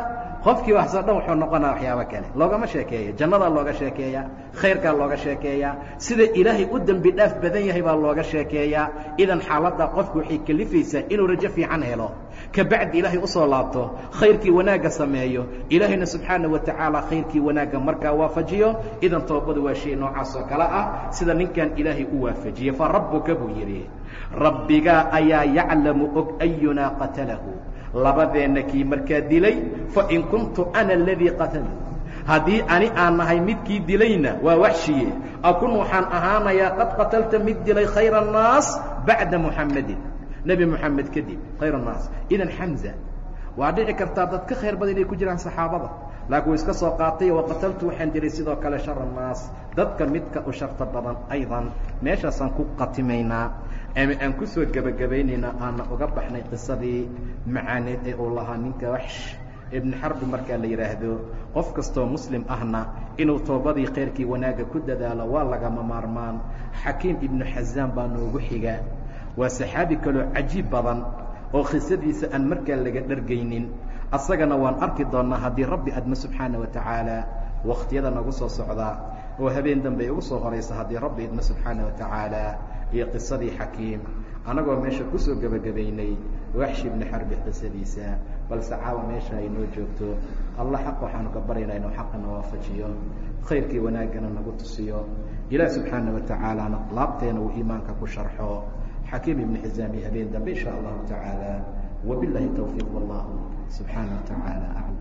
qofkii waxsoo dhan wuxuu noqonaa waxyaabo kale. Loogama sheekeeyo. Jannadaa looga sheekeeyaa khayrkaa looga sheekeeyaa sida ilaahay u dembi dhaaf badan yahay baa looga sheekeeyaa idan xaaladdaa qofku waxay kelifaysaa inuu rajo fiican helo kabacdi ilaahay u soo laabto khayrkii wanaagga sameeyo ilaahayna subxaana wa tacaala khayrkii wanaagga markaa waafajiyo idan toobadu waa shay noocaas oo kale ah sida ninkan ilaahay u waafajiyey fa rabbuka buu yidhi rabbigaa ayaa yaclamu og ayunaa qatalahu. Labadeenna kii markaa dilay fain kuntu ana aladii qataltu haddii ani aan nahay midkii dilayna waa waxshiye. Akun waxaan ahaanayaa qad qatalta mid dilay khayra الnaas bacda muxammadin nebi moxamed kadib khayr annaas idan xamza waa dhici kartaa dad ka khayr badan inay ku jiraan saxaabada. Laakiin wuu iska soo qaatay wa qataltu waxaan jiray sidoo kale shara annaas dadka midka u sharta badan aydan meeshaasaan ku khatimaynaa ama aan ku soo gebagabaynaynaa aana uga baxnay qisadii macaaneed ee uu lahaa ninka waxsh ibn xarbi markaa la yidhaahdo qof kastoo muslim ahna inuu toobadii khayrkii wanaagga ku dadaalo waa lagama maarmaan. Xakiim ibnu xasaan baa noogu xigaa waa saxaabi kaloo cajiib badan oo qisadiisa aan markaa laga dhargaynin. Asagana waan arki doonnaa haddii rabbi adma subxaana wa tacaala wakhtiyada nagu soo socdaa oo habeen dambe ugu soo horaysa haddii rabbi idmo subxaana wa tacaala iyo qisadii xakiim. Annagoo meesha ku soo gebagabaynay waxshi ibni xarbi qisadiisa balse caawa meesha ay noo joogto. Allah xaq waxaanu ka baryaynaa inuu xaqana waafajiyo khayrkii wanaaggana nagu tusiyo. Ilaah subxaana wa tacaalana laabteena uu iimaanka ku sharxo xakiim ibni xisaami habeen dambe insha allahu tacaala wabilahi towfiiq wallahu subxaana wa tacaala aclam